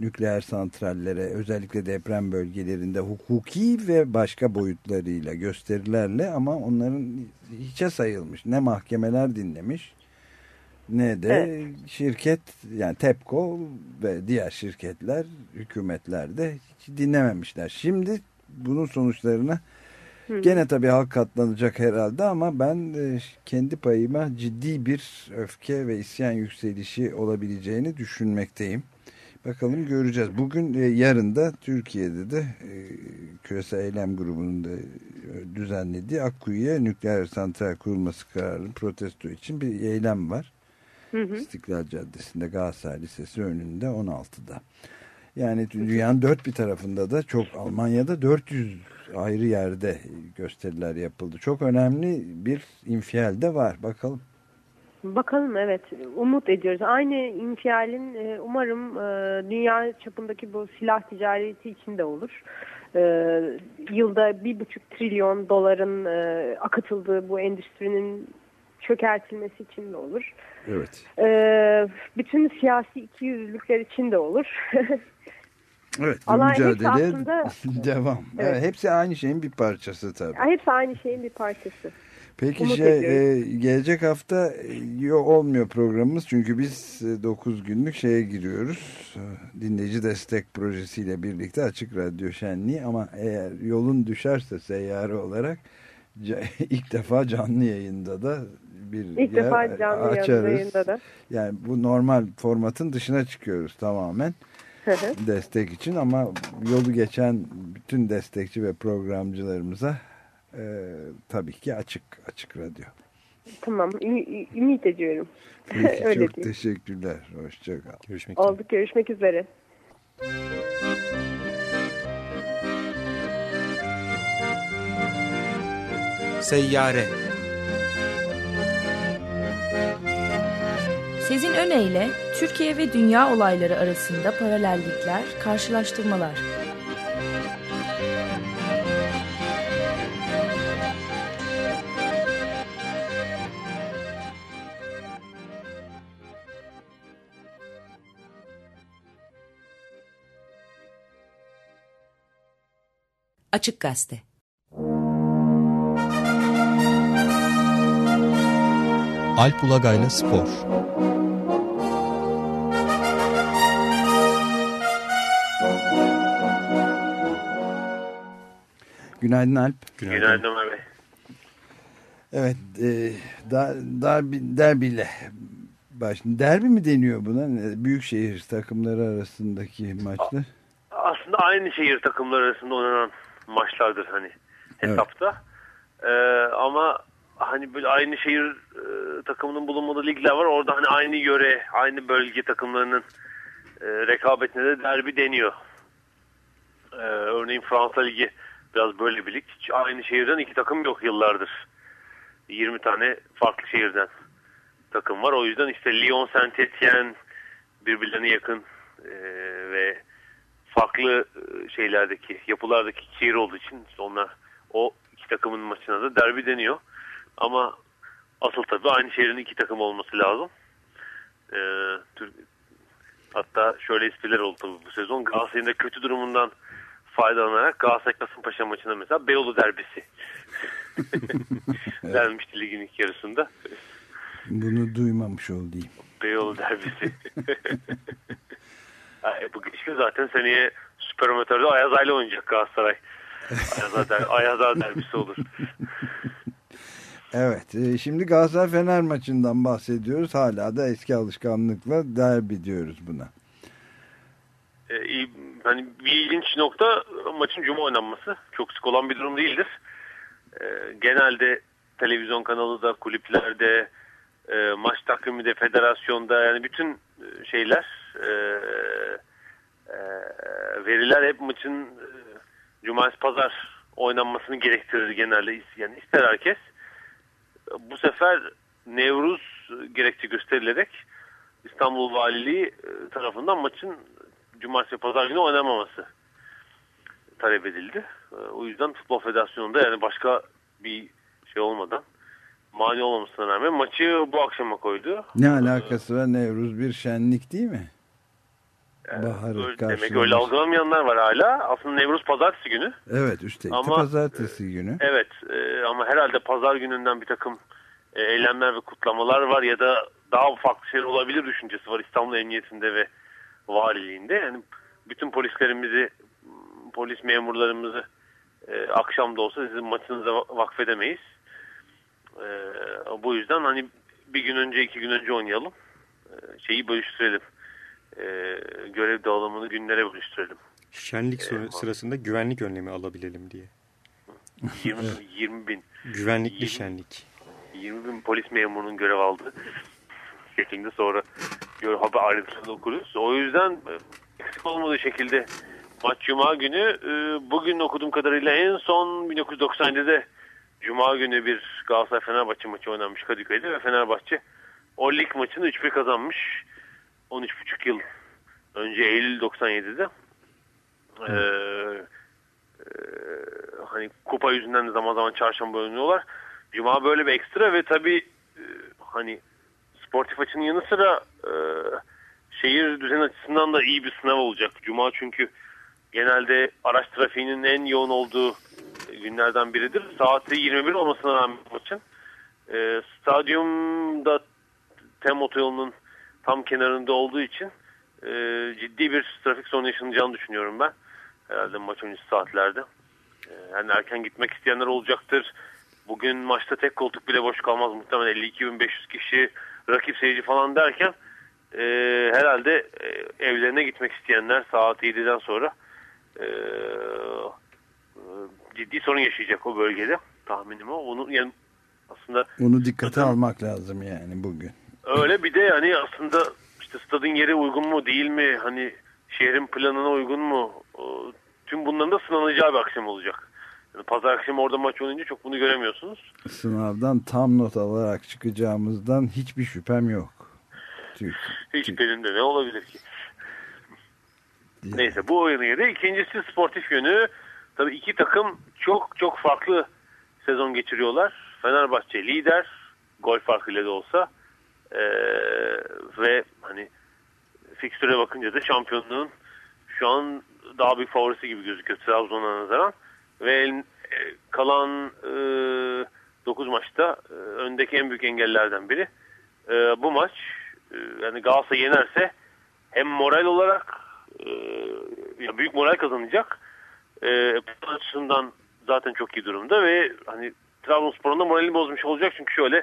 nükleer santrallere özellikle deprem bölgelerinde hukuki ve başka boyutlarıyla gösterilerle ama onların hiçe sayılmış. Ne mahkemeler dinlemiş ne de evet. şirket yani TEPCO ve diğer şirketler hükümetler de hiç dinlememişler. Şimdi bunun sonuçlarına Hı. Gene tabii halk katlanacak herhalde ama ben e, kendi payıma ciddi bir öfke ve isyan yükselişi olabileceğini düşünmekteyim. Bakalım göreceğiz. Bugün e, yarın da Türkiye'de de e, Küresel Eylem Grubu'nun da düzenlediği Akkuyu'ya nükleer santral kurulması kararını protesto için bir eylem var. Hı hı. İstiklal Caddesi'nde Galatasaray Lisesi önünde 16'da. Yani dünyanın dört bir tarafında da çok Almanya'da 400 ayrı yerde gösteriler yapıldı. Çok önemli bir infial de var. Bakalım. Bakalım evet. Umut ediyoruz. Aynı infialin e, umarım e, dünya çapındaki bu silah ticareti için de olur. E, yılda bir buçuk trilyon doların akıtıldığı bu endüstrinin çökertilmesi için de olur. Evet. Bütün siyasi ikiyüzlülükler için de olur. *laughs* Evet bu Ama mücadele aslında, *laughs* devam. Evet. evet. Hepsi aynı şeyin bir parçası tabii. Hepsi aynı şeyin bir parçası. Peki Umut şey e, gelecek hafta e, olmuyor programımız çünkü biz 9 e, günlük şeye giriyoruz. E, dinleyici destek projesiyle birlikte Açık Radyo Şenliği ama eğer yolun düşerse seyyare olarak *laughs* ilk defa canlı yayında da bir ilk yer defa canlı açarız. yayında da. Yani bu normal formatın dışına çıkıyoruz tamamen destek için ama yolu geçen bütün destekçi ve programcılarımıza e, tabii ki açık açık radyo. Tamam ümit ediyorum. Peki, *laughs* Öyle çok diyeyim. teşekkürler. Hoşçakal. Görüşmek Olduk görüşmek üzere. Seyyare Sezin Öne Türkiye ve dünya olayları arasında paralellikler, karşılaştırmalar. Açık Gazete Alp Ulagay'la Spor Günaydın Alp. Günaydın, Günaydın Ömer Bey. Evet, e, dar, derbi, derbiyle baş, derbi mi deniyor buna? Büyükşehir takımları arasındaki maçlar. Aslında aynı şehir takımları arasında oynanan maçlardır hani hesapta. Evet. Ee, ama hani böyle aynı şehir e, takımının bulunmadığı ligler var. Orada hani aynı yöre, aynı bölge takımlarının e, rekabetine de derbi deniyor. Ee, örneğin Fransa Ligi Biraz böyle bir lig. Hiç aynı şehirden iki takım yok yıllardır. 20 tane farklı şehirden takım var. O yüzden işte Lyon, Saint Etienne birbirlerine yakın e, ve farklı e, şeylerdeki, yapılardaki şehir olduğu için onlar o iki takımın maçına da derbi deniyor. Ama asıl tabii aynı şehrin iki takım olması lazım. E, hatta şöyle espriler oldu bu sezon. Galatasaray'ın da kötü durumundan faydalanarak Galatasaray Kasımpaşa maçında mesela Beyoğlu derbisi *laughs* vermişti ligin ilk yarısında. Bunu duymamış olayım. Beyoğlu derbisi. *laughs* yani bu geçti zaten seneye Süper Amatör'de Ayaz Ayla oynayacak Galatasaray. Ayaz Ayla derbisi olur. Evet, e, şimdi Galatasaray Fener maçından bahsediyoruz. Hala da eski alışkanlıkla derbi diyoruz buna. Ee, hani bir ilginç nokta maçın cuma oynanması. Çok sık olan bir durum değildir. E, genelde televizyon kanalı da, kulüplerde, e, maç takvimi de, federasyonda yani bütün e, şeyler e, e, veriler hep maçın e, cumartesi pazar oynanmasını gerektirir genelde. Yani ister herkes. Bu sefer Nevruz gerekçe gösterilerek İstanbul Valiliği e, tarafından maçın cumartesi pazar günü oynamaması talep edildi. Ee, o yüzden Futbol Federasyonu'nda yani başka bir şey olmadan mani olmamasına rağmen maçı bu akşama koydu. Ne alakası var Nevruz bir şenlik değil mi? Baharı Öyle-. Demek öyle algılamayanlar var hala. Aslında Nevruz pazartesi günü. Evet üstelik Ama- pazartesi günü. Evet e, ama herhalde pazar gününden bir takım e, eylemler ve kutlamalar var ya da daha farklı şeyler olabilir düşüncesi var İstanbul Emniyetinde ve valiliğinde. Yani bütün polislerimizi, polis memurlarımızı e, akşam da olsa sizin maçınıza va- vakfedemeyiz. E, bu yüzden hani bir gün önce iki gün önce oynayalım. E, şeyi bölüştürelim. E, görev dağılımını günlere bölüştürelim. Şenlik sıra- sırasında güvenlik önlemi alabilelim diye. 20, 20 bin. Güvenlikli Yirmi- şenlik. 20 bin polis memurunun görev aldığı şeklinde sonra haber ayrıntılarını okuruz. O yüzden e, eksik olmadığı şekilde maç Cuma günü e, bugün okuduğum kadarıyla en son 1997'de Cuma günü bir Galatasaray Fenerbahçe maçı oynanmış Kadıköy'de ve Fenerbahçe o lig maçını 3-1 kazanmış. 13,5 yıl önce Eylül 97'de. Ee, hani kupa yüzünden de zaman zaman çarşamba oynuyorlar. Cuma böyle bir ekstra ve tabii e, hani sportif açının yanı sıra e, şehir düzeni açısından da iyi bir sınav olacak. Cuma çünkü genelde araç trafiğinin en yoğun olduğu günlerden biridir. Saati 21 olmasına rağmen maçın. E, stadyumda Tem otoyolunun tam kenarında olduğu için e, ciddi bir trafik sorunu yaşanacağını düşünüyorum ben. Herhalde maç öncesi saatlerde. E, yani erken gitmek isteyenler olacaktır. Bugün maçta tek koltuk bile boş kalmaz. Muhtemelen 52.500 kişi rakip seyirci falan derken e, herhalde e, evlerine gitmek isteyenler saat 7'den sonra e, e, ciddi sorun yaşayacak o bölgede tahminim o. Onu yani aslında Onu dikkate almak lazım yani bugün. Öyle bir de hani aslında işte stadın yeri uygun mu değil mi? Hani şehrin planına uygun mu? Tüm bunların da sınanacağı bir akşam olacak. Pazar akşamı orada maç oynayınca çok bunu göremiyorsunuz. Sınavdan tam not alarak çıkacağımızdan hiçbir şüphem yok. Türk, Hiç Türk- benim de ne olabilir ki? diye. Neyse bu oyunu yeri. İkincisi sportif yönü. Tabii iki takım çok çok farklı sezon geçiriyorlar. Fenerbahçe lider. Gol farkıyla da olsa. Ee, ve hani fikstüre bakınca da şampiyonluğun şu an daha büyük favorisi gibi gözüküyor Trabzon'a nazaran. Ve e, kalan e, 9 maçta e, öndeki en büyük engellerden biri. E, bu maç e, yani Galatasaray yenerse hem moral olarak e, ya büyük moral kazanacak. E, açısından zaten çok iyi durumda ve hani Trabzonspor'un da moralini bozmuş olacak çünkü şöyle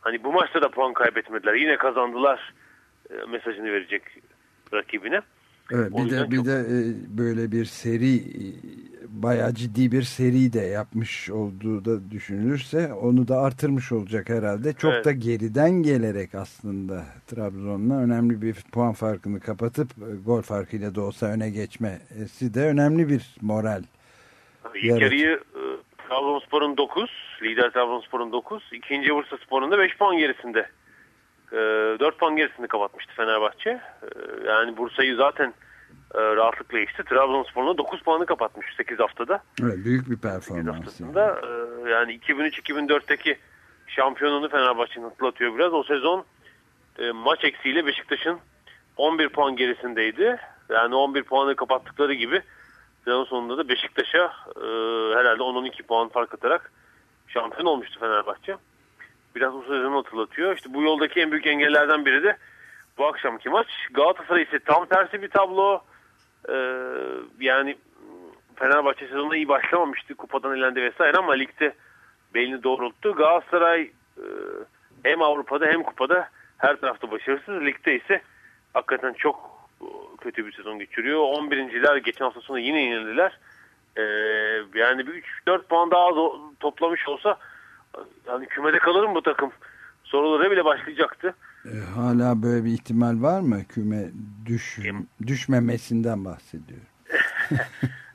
hani bu maçta da puan kaybetmediler. Yine kazandılar e, mesajını verecek rakibine. Evet, O bir de bir çok- de e, böyle bir seri e, bayağı ciddi bir seri de yapmış olduğu da düşünülürse onu da artırmış olacak herhalde. Çok Evet. da geriden gelerek aslında Trabzon'la önemli bir puan farkını kapatıp e, gol farkıyla da olsa öne geçmesi de önemli bir moral. İlk yarıyı Trabzonspor'un 9, lider Trabzonspor'un 9, ikinci Bursa Spor'un da 5 puan gerisinde. E, 4 puan gerisinde kapatmıştı Fenerbahçe. E, yani Bursa'yı zaten e, rahatlıkla geçti. Trabzonspor'un da 9 puanı kapatmış 8 haftada. Evet, büyük bir 8 performans. yani. E, yani 2003-2004'teki şampiyonluğunu Fenerbahçe'nin hatırlatıyor biraz. O sezon e, maç eksiğiyle Beşiktaş'ın 11 puan gerisindeydi. Yani 11 puanı kapattıkları gibi sezon sonunda da Beşiktaş'a e, herhalde 10-12 puan fark atarak şampiyon olmuştu Fenerbahçe. Biraz o sezonu hatırlatıyor. İşte bu yoldaki en büyük engellerden biri de bu akşamki maç. Galatasaray ise tam tersi bir tablo. E, yani Fenerbahçe sezonuna iyi başlamamıştı. Kupadan elendi vesaire ama ligde belini doğrulttu. Galatasaray e, hem Avrupa'da hem kupada her tarafta başarısız. Ligde ise hakikaten çok e, kötü bir sezon geçiriyor. 11.ler geçen hafta sonu yine yenildiler. E, yani bir 3-4 puan daha toplamış olsa yani kümede kalır mı bu takım? Sorulara bile başlayacaktı. E, hala böyle bir ihtimal var mı? Küme düş, düşmemesinden bahsediyorum.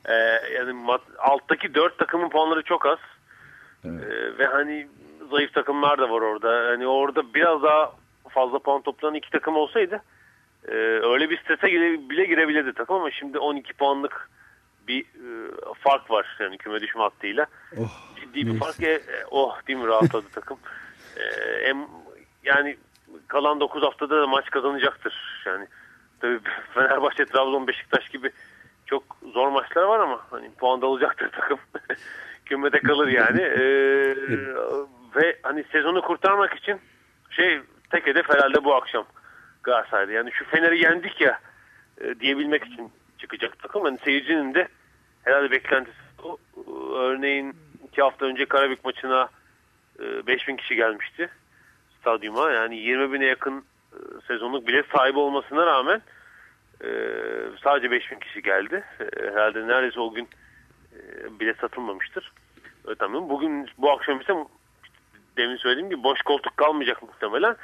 Ee, *laughs* yani mat- alttaki dört takımın puanları çok az. Evet. Ee, ve hani zayıf takımlar da var orada. Hani orada biraz daha fazla puan toplayan iki takım olsaydı e, öyle bir strese gire- bile girebilirdi takım ama şimdi 12 puanlık bir e, fark var yani küme düşme hattıyla. Oh, Ciddi bir fark. E, e, oh değil mi rahatladı *laughs* takım. E, hem yani kalan 9 haftada da maç kazanacaktır. Yani tabii *laughs* Fenerbahçe, Trabzon, Beşiktaş gibi çok zor maçlar var ama hani puan da alacaktır *laughs* takım. Kümede kalır yani. Ee, ve hani sezonu kurtarmak için şey tek hedef herhalde bu akşam Galatasaray'da. Yani şu Fener'i yendik ya e, diyebilmek için çıkacak takım. Hani seyircinin de herhalde beklentisi o. Örneğin iki hafta önce Karabük maçına e, 5000 kişi gelmişti stadyuma. Yani 20 bine yakın e, sezonluk bilet sahibi olmasına rağmen e, sadece 5000 kişi geldi. E, herhalde neredeyse o gün e, bilet satılmamıştır. Tamam. Bugün bu akşam ise demin söylediğim gibi boş koltuk kalmayacak muhtemelen.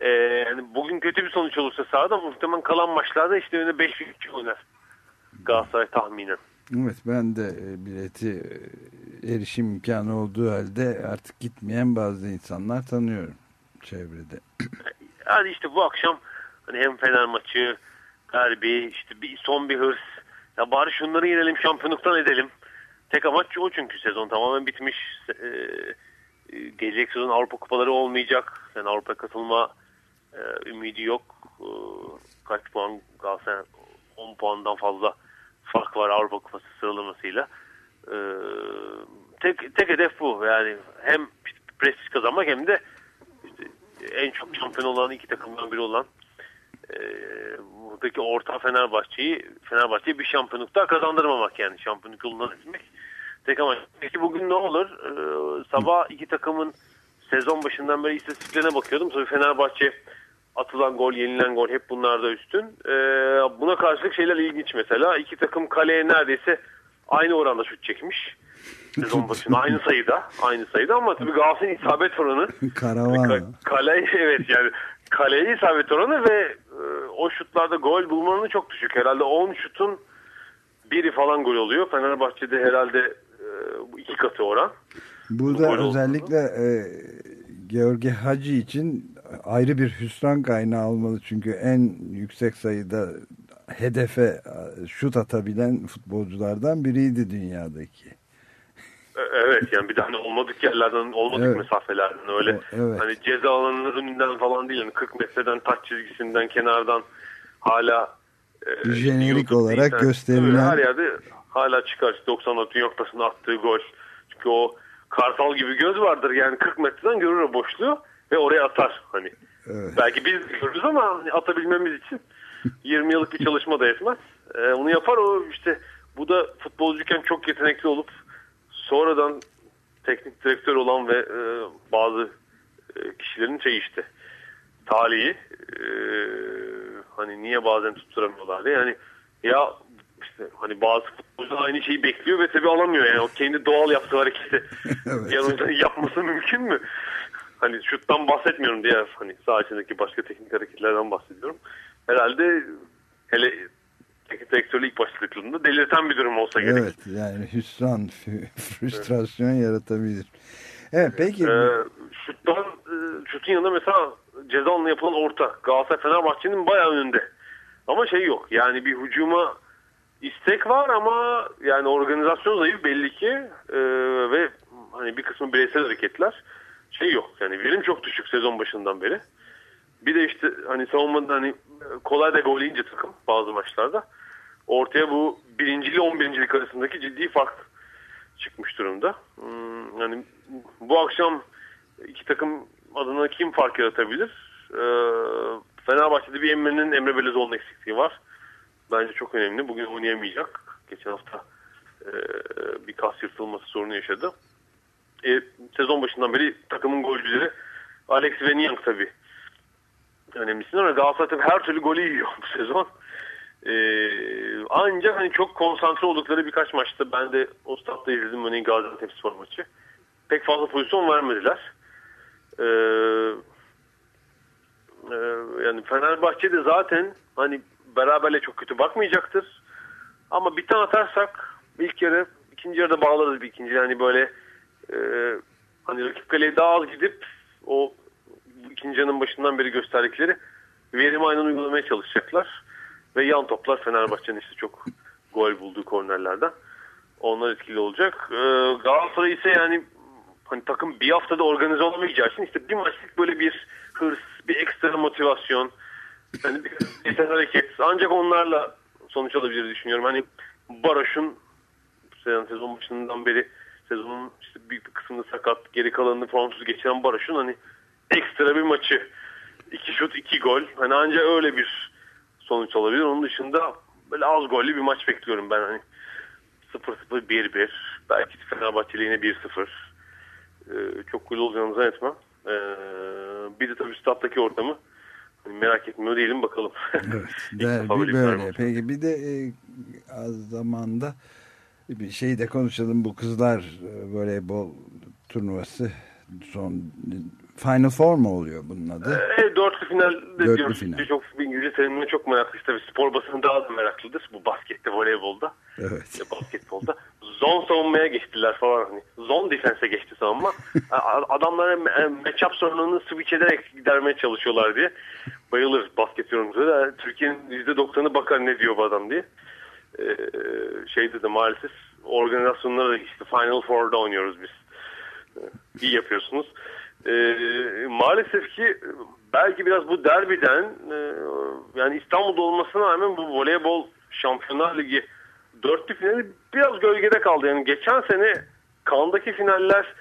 Ee, yani bugün kötü bir sonuç olursa sahada muhtemelen kalan maçlarda işte öyle 5 kişi oynar. Galatasaray tahminen. Evet ben de e, bileti e, erişim imkanı olduğu halde artık gitmeyen bazı insanlar tanıyorum çevrede. *clears throat* Yani işte bu akşam hani hem Fener maçı, derbi, işte bir son bir hırs. Ya bari şunları yenelim, şampiyonluktan edelim. Tek amaç o çünkü sezon tamamen bitmiş. Ee, gelecek sezon Avrupa kupaları olmayacak. Yani Avrupa katılma e, ümidi yok. Ee, kaç puan Galatasaray 10 puandan fazla fark var Avrupa kupası sıralamasıyla. Ee, tek, tek hedef bu. Yani hem işte prestij kazanmak hem de işte en çok şampiyon olan iki takımdan biri olan e, buradaki orta Fenerbahçe'yi Fenerbahçe'ye bir şampiyonluk daha kazandırmamak yani şampiyonluk yolundan etmek. Tek ama peki bugün ne olur? Ee, sabah iki takımın sezon başından beri istatistiklerine bakıyordum. Tabii Fenerbahçe atılan gol, yenilen gol hep bunlarda üstün. Ee, buna karşılık şeyler ilginç mesela. İki takım kaleye neredeyse aynı oranda şut çekmiş. Sezon *laughs* başında aynı sayıda. Aynı sayıda ama tabii Galatasaray'ın isabet oranı. Karavan. Kale *laughs* evet yani kaleye isabet oranı ve e, o şutlarda gol bulma oranı çok düşük. Herhalde 10 şutun biri falan gol oluyor. Fenerbahçe'de herhalde e, bu iki katı oran. Burada Gol özellikle e, Georgi Hacı için ayrı bir hüsran kaynağı olmalı. Çünkü en yüksek sayıda hedefe e, şut atabilen futbolculardan biriydi dünyadaki. E, Evet yani bir de hani olmadık yerlerden, olmadık Evet. mesafelerden öyle. O- evet. Hani ceza alanının önünden falan değil. Yani 40 metreden taç çizgisinden, kenardan hala e, Jenerik olarak internet, gösterilen- Her yerde hala çıkar. 96 noktasına attığı gol. Çünkü o kartal gibi göz vardır. Yani 40 metreden görür o boşluğu ve oraya atar. Hani Evet. belki biz görürüz ama hani atabilmemiz için 20 yıllık bir çalışma da yetmez. Ee, onu yapar o işte bu da futbolcuyken çok yetenekli olup sonradan teknik direktör olan ve e, bazı e, kişilerin şey işte talihi e, hani niye bazen tutturamıyorlar diye yani ya işte hani bazı futbolcular aynı şeyi bekliyor ve tabii alamıyor yani o kendi doğal yaptığı hareketi *laughs* Evet. oyuncuların yapması mümkün mü? Hani şuttan bahsetmiyorum diğer hani saha içindeki başka teknik hareketlerden bahsediyorum. Herhalde hele teknik direktörlüğü ilk başladıklarında delirten bir durum olsa gerek. Evet yani hüsran, frustrasyon yaratabilir. Evet peki. Ee, şuttan, e, şutun yanında mesela ceza alanına yapılan orta. Galatasaray Fenerbahçe'nin bayağı önünde. Ama şey yok. Yani bir hücuma istek var ama yani organizasyon zayıf belli ki Ee, ve hani bir kısmı bireysel hareketler şey yok. Yani verim çok düşük sezon başından beri. Bir de işte hani savunmada hani kolay da gol yiyince takım bazı maçlarda ortaya bu birincili 11. arasındaki ciddi fark çıkmış durumda. Hmm, yani bu akşam iki takım adına kim fark yaratabilir? Ee, Fenerbahçe'de bir Emre'nin Emre Belezoğlu'nun eksikliği var. Bence çok önemli. Bugün oynayamayacak. Geçen hafta e, bir kas yırtılması sorunu yaşadı. E, sezon başından beri takımın golcüleri Alex ve Niang tabii önemlisi. Ama Galatasaray her türlü golü yiyor bu sezon. Ee, ancak hani çok konsantre oldukları birkaç maçta ben de o statta izledim örneğin Gaziantep spor maçı. Pek fazla pozisyon vermediler. Ee, e, yani Fenerbahçe'de zaten hani beraberle çok kötü bakmayacaktır. Ama bir tane atarsak ilk yarı ikinci yarıda bağlarız bir ikinci yani böyle e, hani rakip kaleye daha az gidip o ikinci yarının başından beri gösterdikleri verimi aynen uygulamaya çalışacaklar. Ve yan toplar Fenerbahçe'nin işte çok gol bulduğu kornerlerden. Onlar etkili olacak. Ee, Galatasaray ise yani hani takım bir haftada organize olamayacağı için işte bir maçlık böyle bir hırs, bir ekstra motivasyon, hani bir hareket ancak onlarla sonuç alabilir düşünüyorum. Hani Baroş'un sezon başından beri sezonun işte büyük bir kısmında sakat geri kalanını formsuz geçiren Baroş'un hani ekstra bir maçı iki şut iki gol hani ancak öyle bir sonuç olabilir. Onun dışında böyle az gollü bir maç bekliyorum ben hani 0-0 1-1 belki Fenerbahçe yine 1-0 ee, çok gol olacağını zannetmem. Ee, bir de tabii stat'taki ortamı hani merak etmiyor değilim bakalım. Evet, *laughs* derbi böyle. Peki bir de e, az zamanda bir şey de konuşalım bu kızlar e, voleybol turnuvası son Final Four mu oluyor bunun adı? E, dörtlü final dörtlü diyoruz. Final. Çok İngilizce terimine çok meraklı. Tabii spor basını daha da meraklıdır. Bu baskette, voleybolda. Evet. E, basketbolda. Zon savunmaya geçtiler falan. Hani zon defense geçti savunma. *laughs* Adamlara matchup sorununu switch ederek gidermeye çalışıyorlar diye. Bayılır basket yorumcuları. Türkiye'nin %90'ı bakar ne diyor bu adam diye. Ee, şey dedi maalesef organizasyonları işte Final Four'da oynuyoruz biz. Ee, iyi yapıyorsunuz. Ee, maalesef ki belki biraz bu derbiden e, yani İstanbul'da olmasına rağmen bu voleybol Şampiyonlar Ligi dörtlü finali biraz gölgede kaldı. Yani geçen sene Kan'daki finaller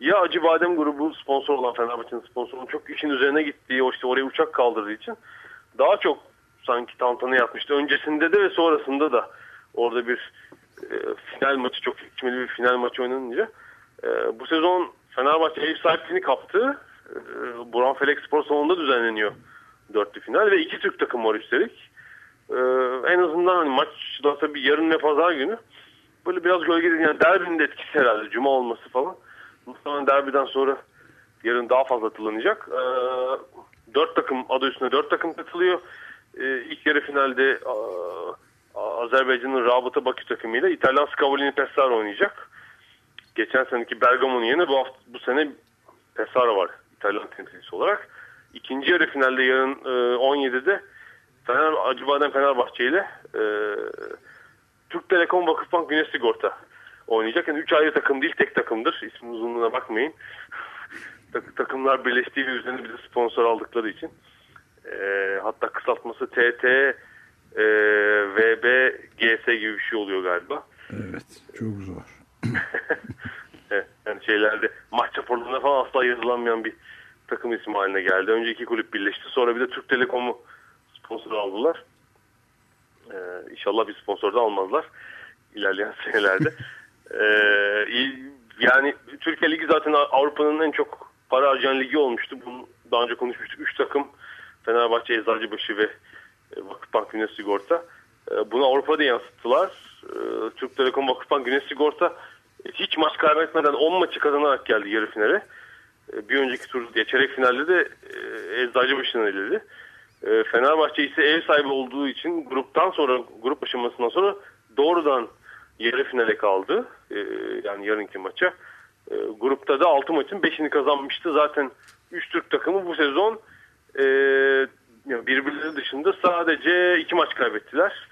ya Acı Badem grubu sponsor olan Fenerbahçe'nin sponsorunun çok işin üzerine gittiği, o işte oraya uçak kaldırdığı için daha çok sanki tantana yapmıştı. Öncesinde de ve sonrasında da orada bir e, final maçı çok hikmeli bir final maçı oynanınca e, bu sezon Fenerbahçe ev sahipliğini kaptı. E, Burhan Felek Spor Salonu'nda düzenleniyor dörtlü final ve iki Türk takım var üstelik. E, en azından hani maç da tabii yarın ve pazar günü böyle biraz gölgede yani derbinin de etkisi herhalde cuma olması falan. Muhtemelen derbiden sonra yarın daha fazla atılınacak. E, dört takım adı üstünde dört takım katılıyor. E, ilk yarı finalde Azerbaycan'ın Rabıta Bakü takımıyla İtalyan Scavolini Pesaro oynayacak. Geçen seneki Bergamo'nun yerine bu hafta, bu sene Pesaro var İtalyan temsilcisi olarak. İkinci yarı finalde yarın e, 17'de Fener, Acıbadem Fenerbahçe ile e, Türk Telekom Vakıfbank Güneş Sigorta oynayacak. Yani üç ayrı takım değil tek takımdır. İsmin uzunluğuna bakmayın. *laughs* Takımlar birleştiği üzerine bize sponsor aldıkları için. E, hatta kısaltması TT e, VB GS gibi bir şey oluyor galiba. Evet çok zor. *laughs* yani şeylerde maç raporlarında falan asla yazılanmayan bir takım ismi haline geldi. Önce iki kulüp birleşti. Sonra bir de Türk Telekom'u sponsor aldılar. Ee, inşallah bir sponsor da almazlar ilerleyen *laughs* senelerde. ee, yani Türkiye Ligi zaten Avrupa'nın en çok para harcayan ligi olmuştu. Bunu daha önce konuşmuştuk. Üç takım Fenerbahçe, Eczacıbaşı ve e, Vakıfbank Güneş Sigorta. E, bunu Avrupa'da yansıttılar. E, Türk Telekom Vakıfbank Güneş Sigorta hiç maç kaybetmeden 10 maçı kazanarak geldi yarı finale. Bir önceki tur diye çeyrek finalde de Eczacıbaşı'nı eledi. Fenerbahçe ise ev sahibi olduğu için gruptan sonra grup aşamasından sonra doğrudan yarı finale kaldı. Yani yarınki maça. Grupta da 6 maçın 5'ini kazanmıştı. Zaten 3 Türk takımı bu sezon yani birbirleri dışında sadece iki maç kaybettiler.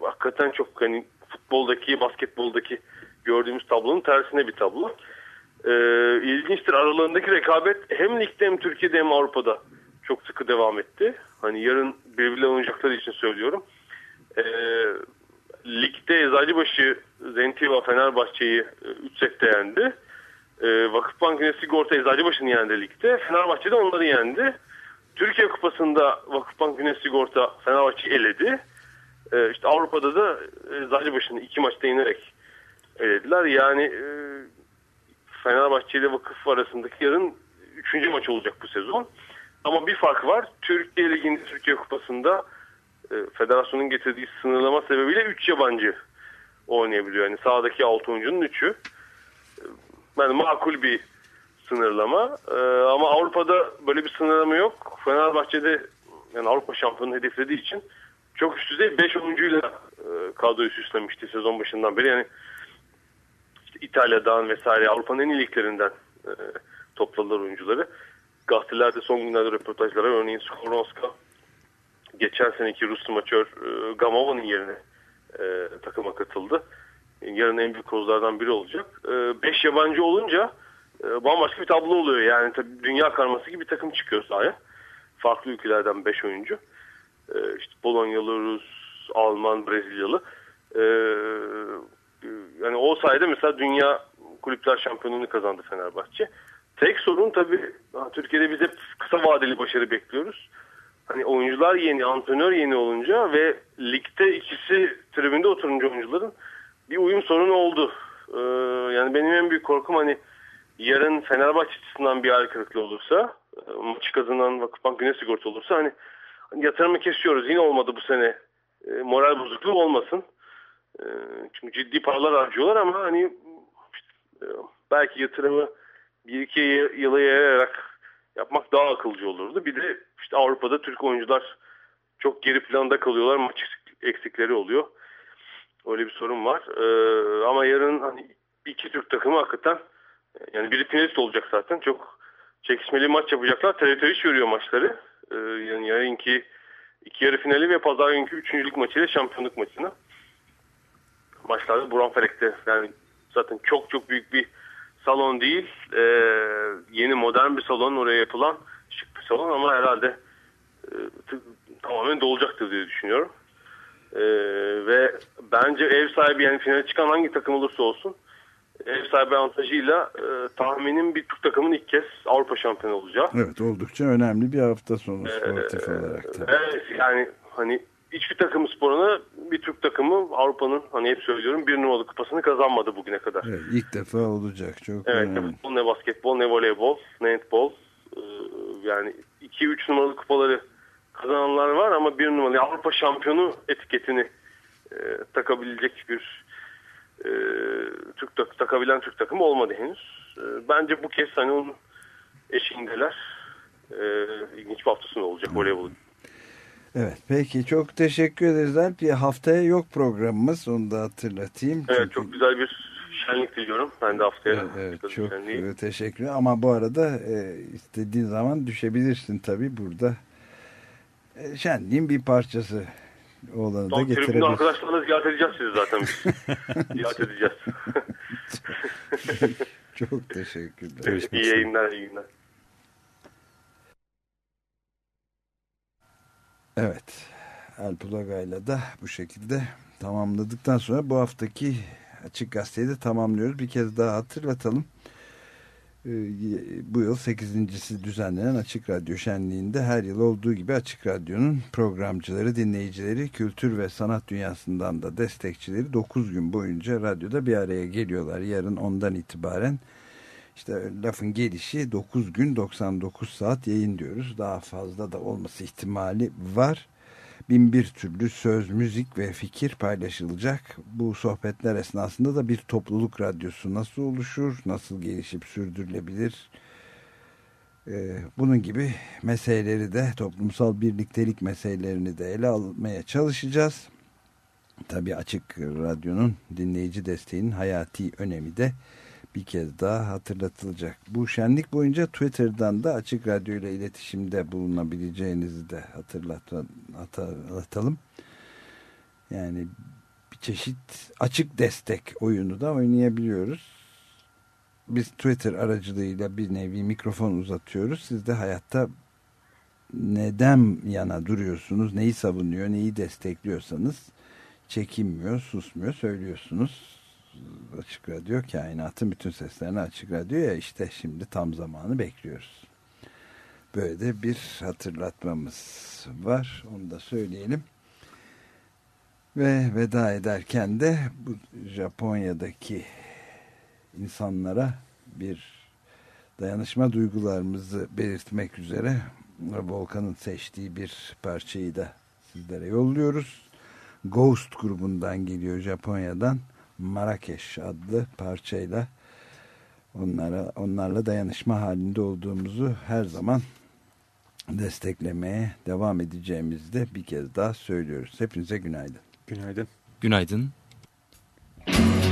Hakikaten çok hani futboldaki, basketboldaki gördüğümüz tablonun tersine bir tablo. Ee, ilginçtir aralarındaki rekabet hem ligde hem Türkiye'de hem Avrupa'da çok sıkı devam etti. Hani yarın birbirle oynayacakları için söylüyorum. Ee, ligde Eczacıbaşı Zentiva Fenerbahçe'yi 3 e, sette yendi. Ee, Vakıfbank yine Sigorta Eczacıbaşı'nı yendi ligde. Fenerbahçe de onları yendi. Türkiye Kupası'nda Vakıfbank Güneş Sigorta Fenerbahçe eledi. Ee, işte Avrupa'da da e, Zacıbaşı'nı iki maçta inerek elediler. Yani e, Fenerbahçe ile Vakıf arasındaki yarın üçüncü maç olacak bu sezon. Ama bir fark var. Türkiye Ligi'nde Türkiye Kupası'nda e, federasyonun getirdiği sınırlama sebebiyle 3 yabancı oynayabiliyor. Yani sahadaki 6 oyuncunun 3'ü. Yani makul bir sınırlama. Ee, ama Avrupa'da böyle bir sınırlama yok. Fenerbahçe'de yani Avrupa şampiyonu hedeflediği için çok üst düzey 5 oyuncuyla e, kadroyu süslemişti sezon başından beri. Yani işte İtalya'dan vesaire Avrupa'nın en iyi liglerinden e, topladılar oyuncuları. Gazetelerde son günlerde röportajlara örneğin Skoronska geçen seneki Rus smaçör e, Gamova'nın yerine e, takıma katıldı. Yarın en büyük kozlardan biri olacak. 5 e, yabancı olunca e, bambaşka bir tablo oluyor. Yani tabii dünya karması gibi bir takım çıkıyor sahaya. Farklı ülkelerden 5 oyuncu. E, işte Polonyalı, Rus, Alman, Brezilyalı. E, yani o sayede mesela dünya kulüpler şampiyonluğunu kazandı Fenerbahçe. Tek sorun tabii Türkiye'de biz hep kısa vadeli başarı bekliyoruz. Hani oyuncular yeni, antrenör yeni olunca ve ligde ikisi tribünde oturunca oyuncuların bir uyum sorunu oldu. Ee, yani benim en büyük korkum hani yarın Fenerbahçe açısından bir hal kırıklığı olursa, e, maçı kazanan Vakıfbank Güneş Sigorta olursa hani yatırımı kesiyoruz yine olmadı bu sene e, moral bozukluğu olmasın. E, çünkü ciddi paralar harcıyorlar ama hani e, belki yatırımı bir iki yıla yayarak yapmak daha akılcı olurdu. Bir de işte Avrupa'da Türk oyuncular çok geri planda kalıyorlar. Maç eksikleri oluyor. Öyle bir sorun var. Ee, ama yarın hani iki Türk takımı hakikaten yani biri finalist olacak zaten. Çok çekişmeli maç yapacaklar. TRT 3 görüyor maçları. Ee, yani yarınki iki yarı finali ve pazar günkü üçüncülük maçıyla şampiyonluk maçına. Maçlarda Buran Felek'te yani zaten çok çok büyük bir salon değil. E, yeni modern bir salon oraya yapılan şık bir salon ama herhalde e, tamamen dolacaktır diye düşünüyorum. E, ve bence ev sahibi yani finale çıkan hangi takım olursa olsun ev sahibi avantajıyla e, tahminim bir Türk takımın ilk kez Avrupa şampiyonu olacağı. Evet oldukça önemli bir hafta sonu sportif ee, olarak da. Evet yani hani hiçbir takım sporuna bir Türk takımı Avrupa'nın hani hep söylüyorum bir numaralı kupasını kazanmadı bugüne kadar. Evet, ilk defa olacak çok evet, önemli. futbol ne basketbol ne voleybol ne handbol ee, yani 2-3 numaralı kupaları kazananlar var ama bir numaralı Avrupa şampiyonu etiketini e, takabilecek bir e, Türk tak takabilen Türk takımı olmadı henüz. E, bence bu kez hani onun eşiğindeler. E, ilginç bir hafta sonu olacak voleybolun. Evet peki çok teşekkür ederiz Alp. Haftaya yok programımız onu da hatırlatayım. Evet Çünkü... çok güzel bir şenlik diliyorum. Ben de haftaya. Evet, evet çok şenliği. teşekkür Ama bu arada e, istediğin zaman düşebilirsin tabii burada. E, şenliğin bir parçası olanı da getirebiliriz. arkadaşlarla ziyaret edeceğiz sizi zaten *laughs* ziyaret edeceğiz. *laughs* çok, teşekkürler. Görüşmek iyi yayınlar, iyi günler. Evet. Alp Ulagay'la da bu şekilde tamamladıktan sonra bu haftaki Açık Gazete'yi de tamamlıyoruz. Bir kez daha hatırlatalım. Ee, bu yıl 8.si düzenlenen Açık Radyo Şenliği'nde her yıl olduğu gibi Açık Radyo'nun programcıları, dinleyicileri, kültür ve sanat dünyasından da destekçileri 9 gün boyunca radyoda bir araya geliyorlar. Yarın ondan itibaren işte lafın gelişi 9 gün 99 saat yayın diyoruz. Daha fazla da olması ihtimali var. Bin bir türlü söz, müzik ve fikir paylaşılacak. Bu sohbetler esnasında da bir topluluk radyosu nasıl oluşur, nasıl gelişip sürdürülebilir? Ee, bunun gibi meseleleri de toplumsal birliktelik meselelerini de ele almaya çalışacağız. Tabii Açık Radyo'nun dinleyici desteğinin hayati önemi de bir kez daha hatırlatılacak. Bu şenlik boyunca Twitter'dan da Açık Radyo ile iletişimde bulunabileceğinizi de hatırlatalım. Yani bir çeşit açık destek oyunu da oynayabiliyoruz. Biz Twitter aracılığıyla bir nevi mikrofon uzatıyoruz. Siz de hayatta neden yana duruyorsunuz, neyi savunuyor, neyi destekliyorsanız çekinmiyor, susmuyor, söylüyorsunuz Açık Radyo kainatın bütün seslerini Açık Radyo ya işte şimdi tam zamanı bekliyoruz. Böyle de bir hatırlatmamız var. Onu da söyleyelim. Ve veda ederken de bu Japonya'daki insanlara bir dayanışma duygularımızı belirtmek üzere Volkan'ın seçtiği bir parçayı da sizlere yolluyoruz. Ghost grubundan geliyor Japonya'dan. Marrakeş adlı parçayla onlara onlarla dayanışma halinde olduğumuzu her zaman desteklemeye devam edeceğimizi de bir kez daha söylüyoruz. Hepinize günaydın. Günaydın. Günaydın. Açık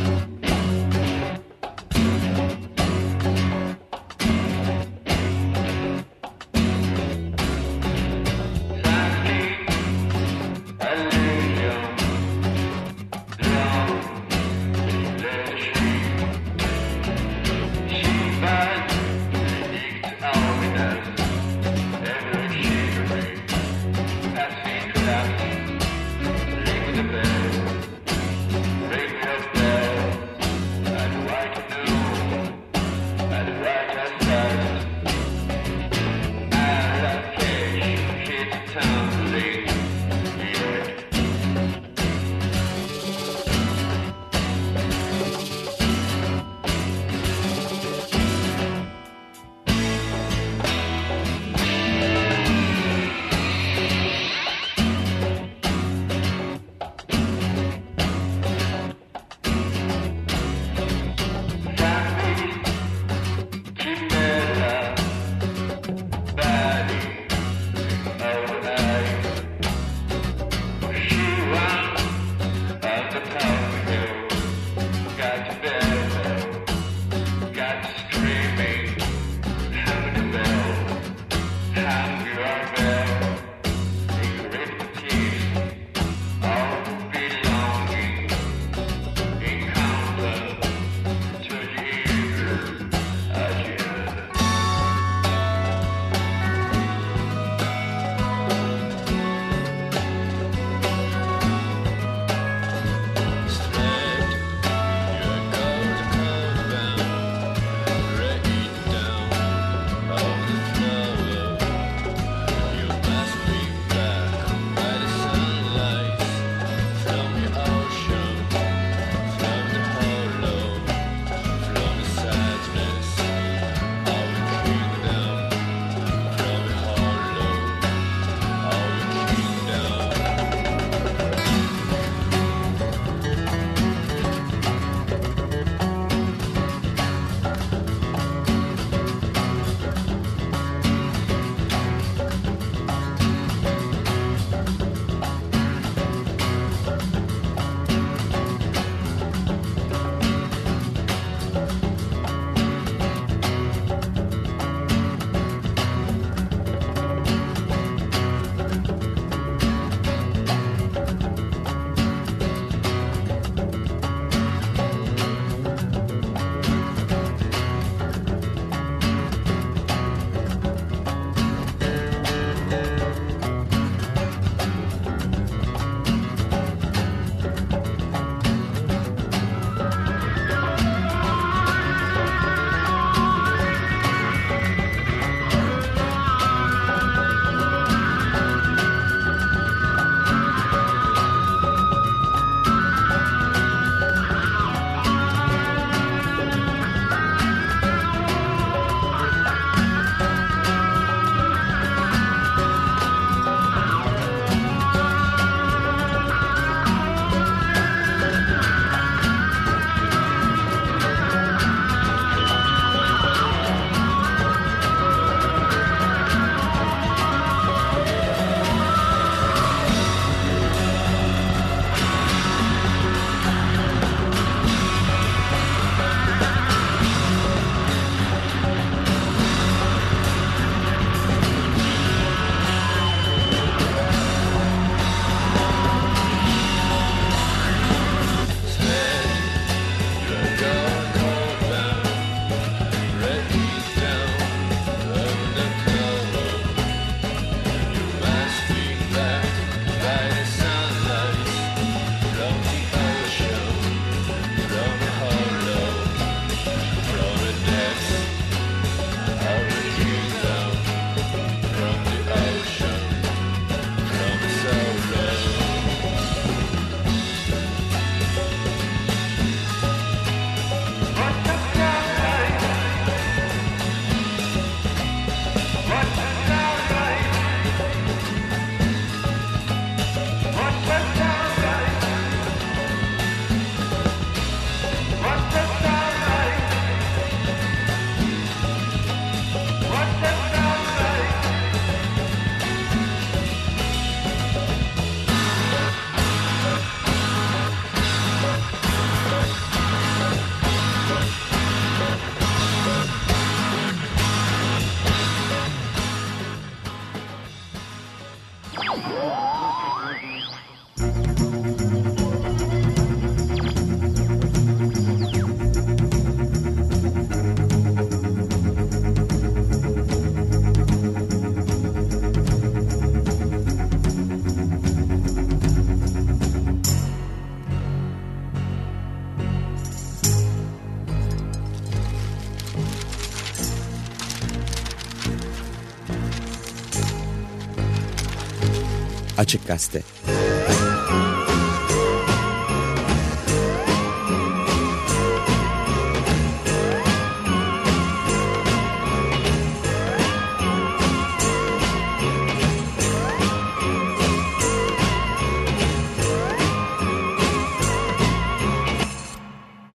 Gazete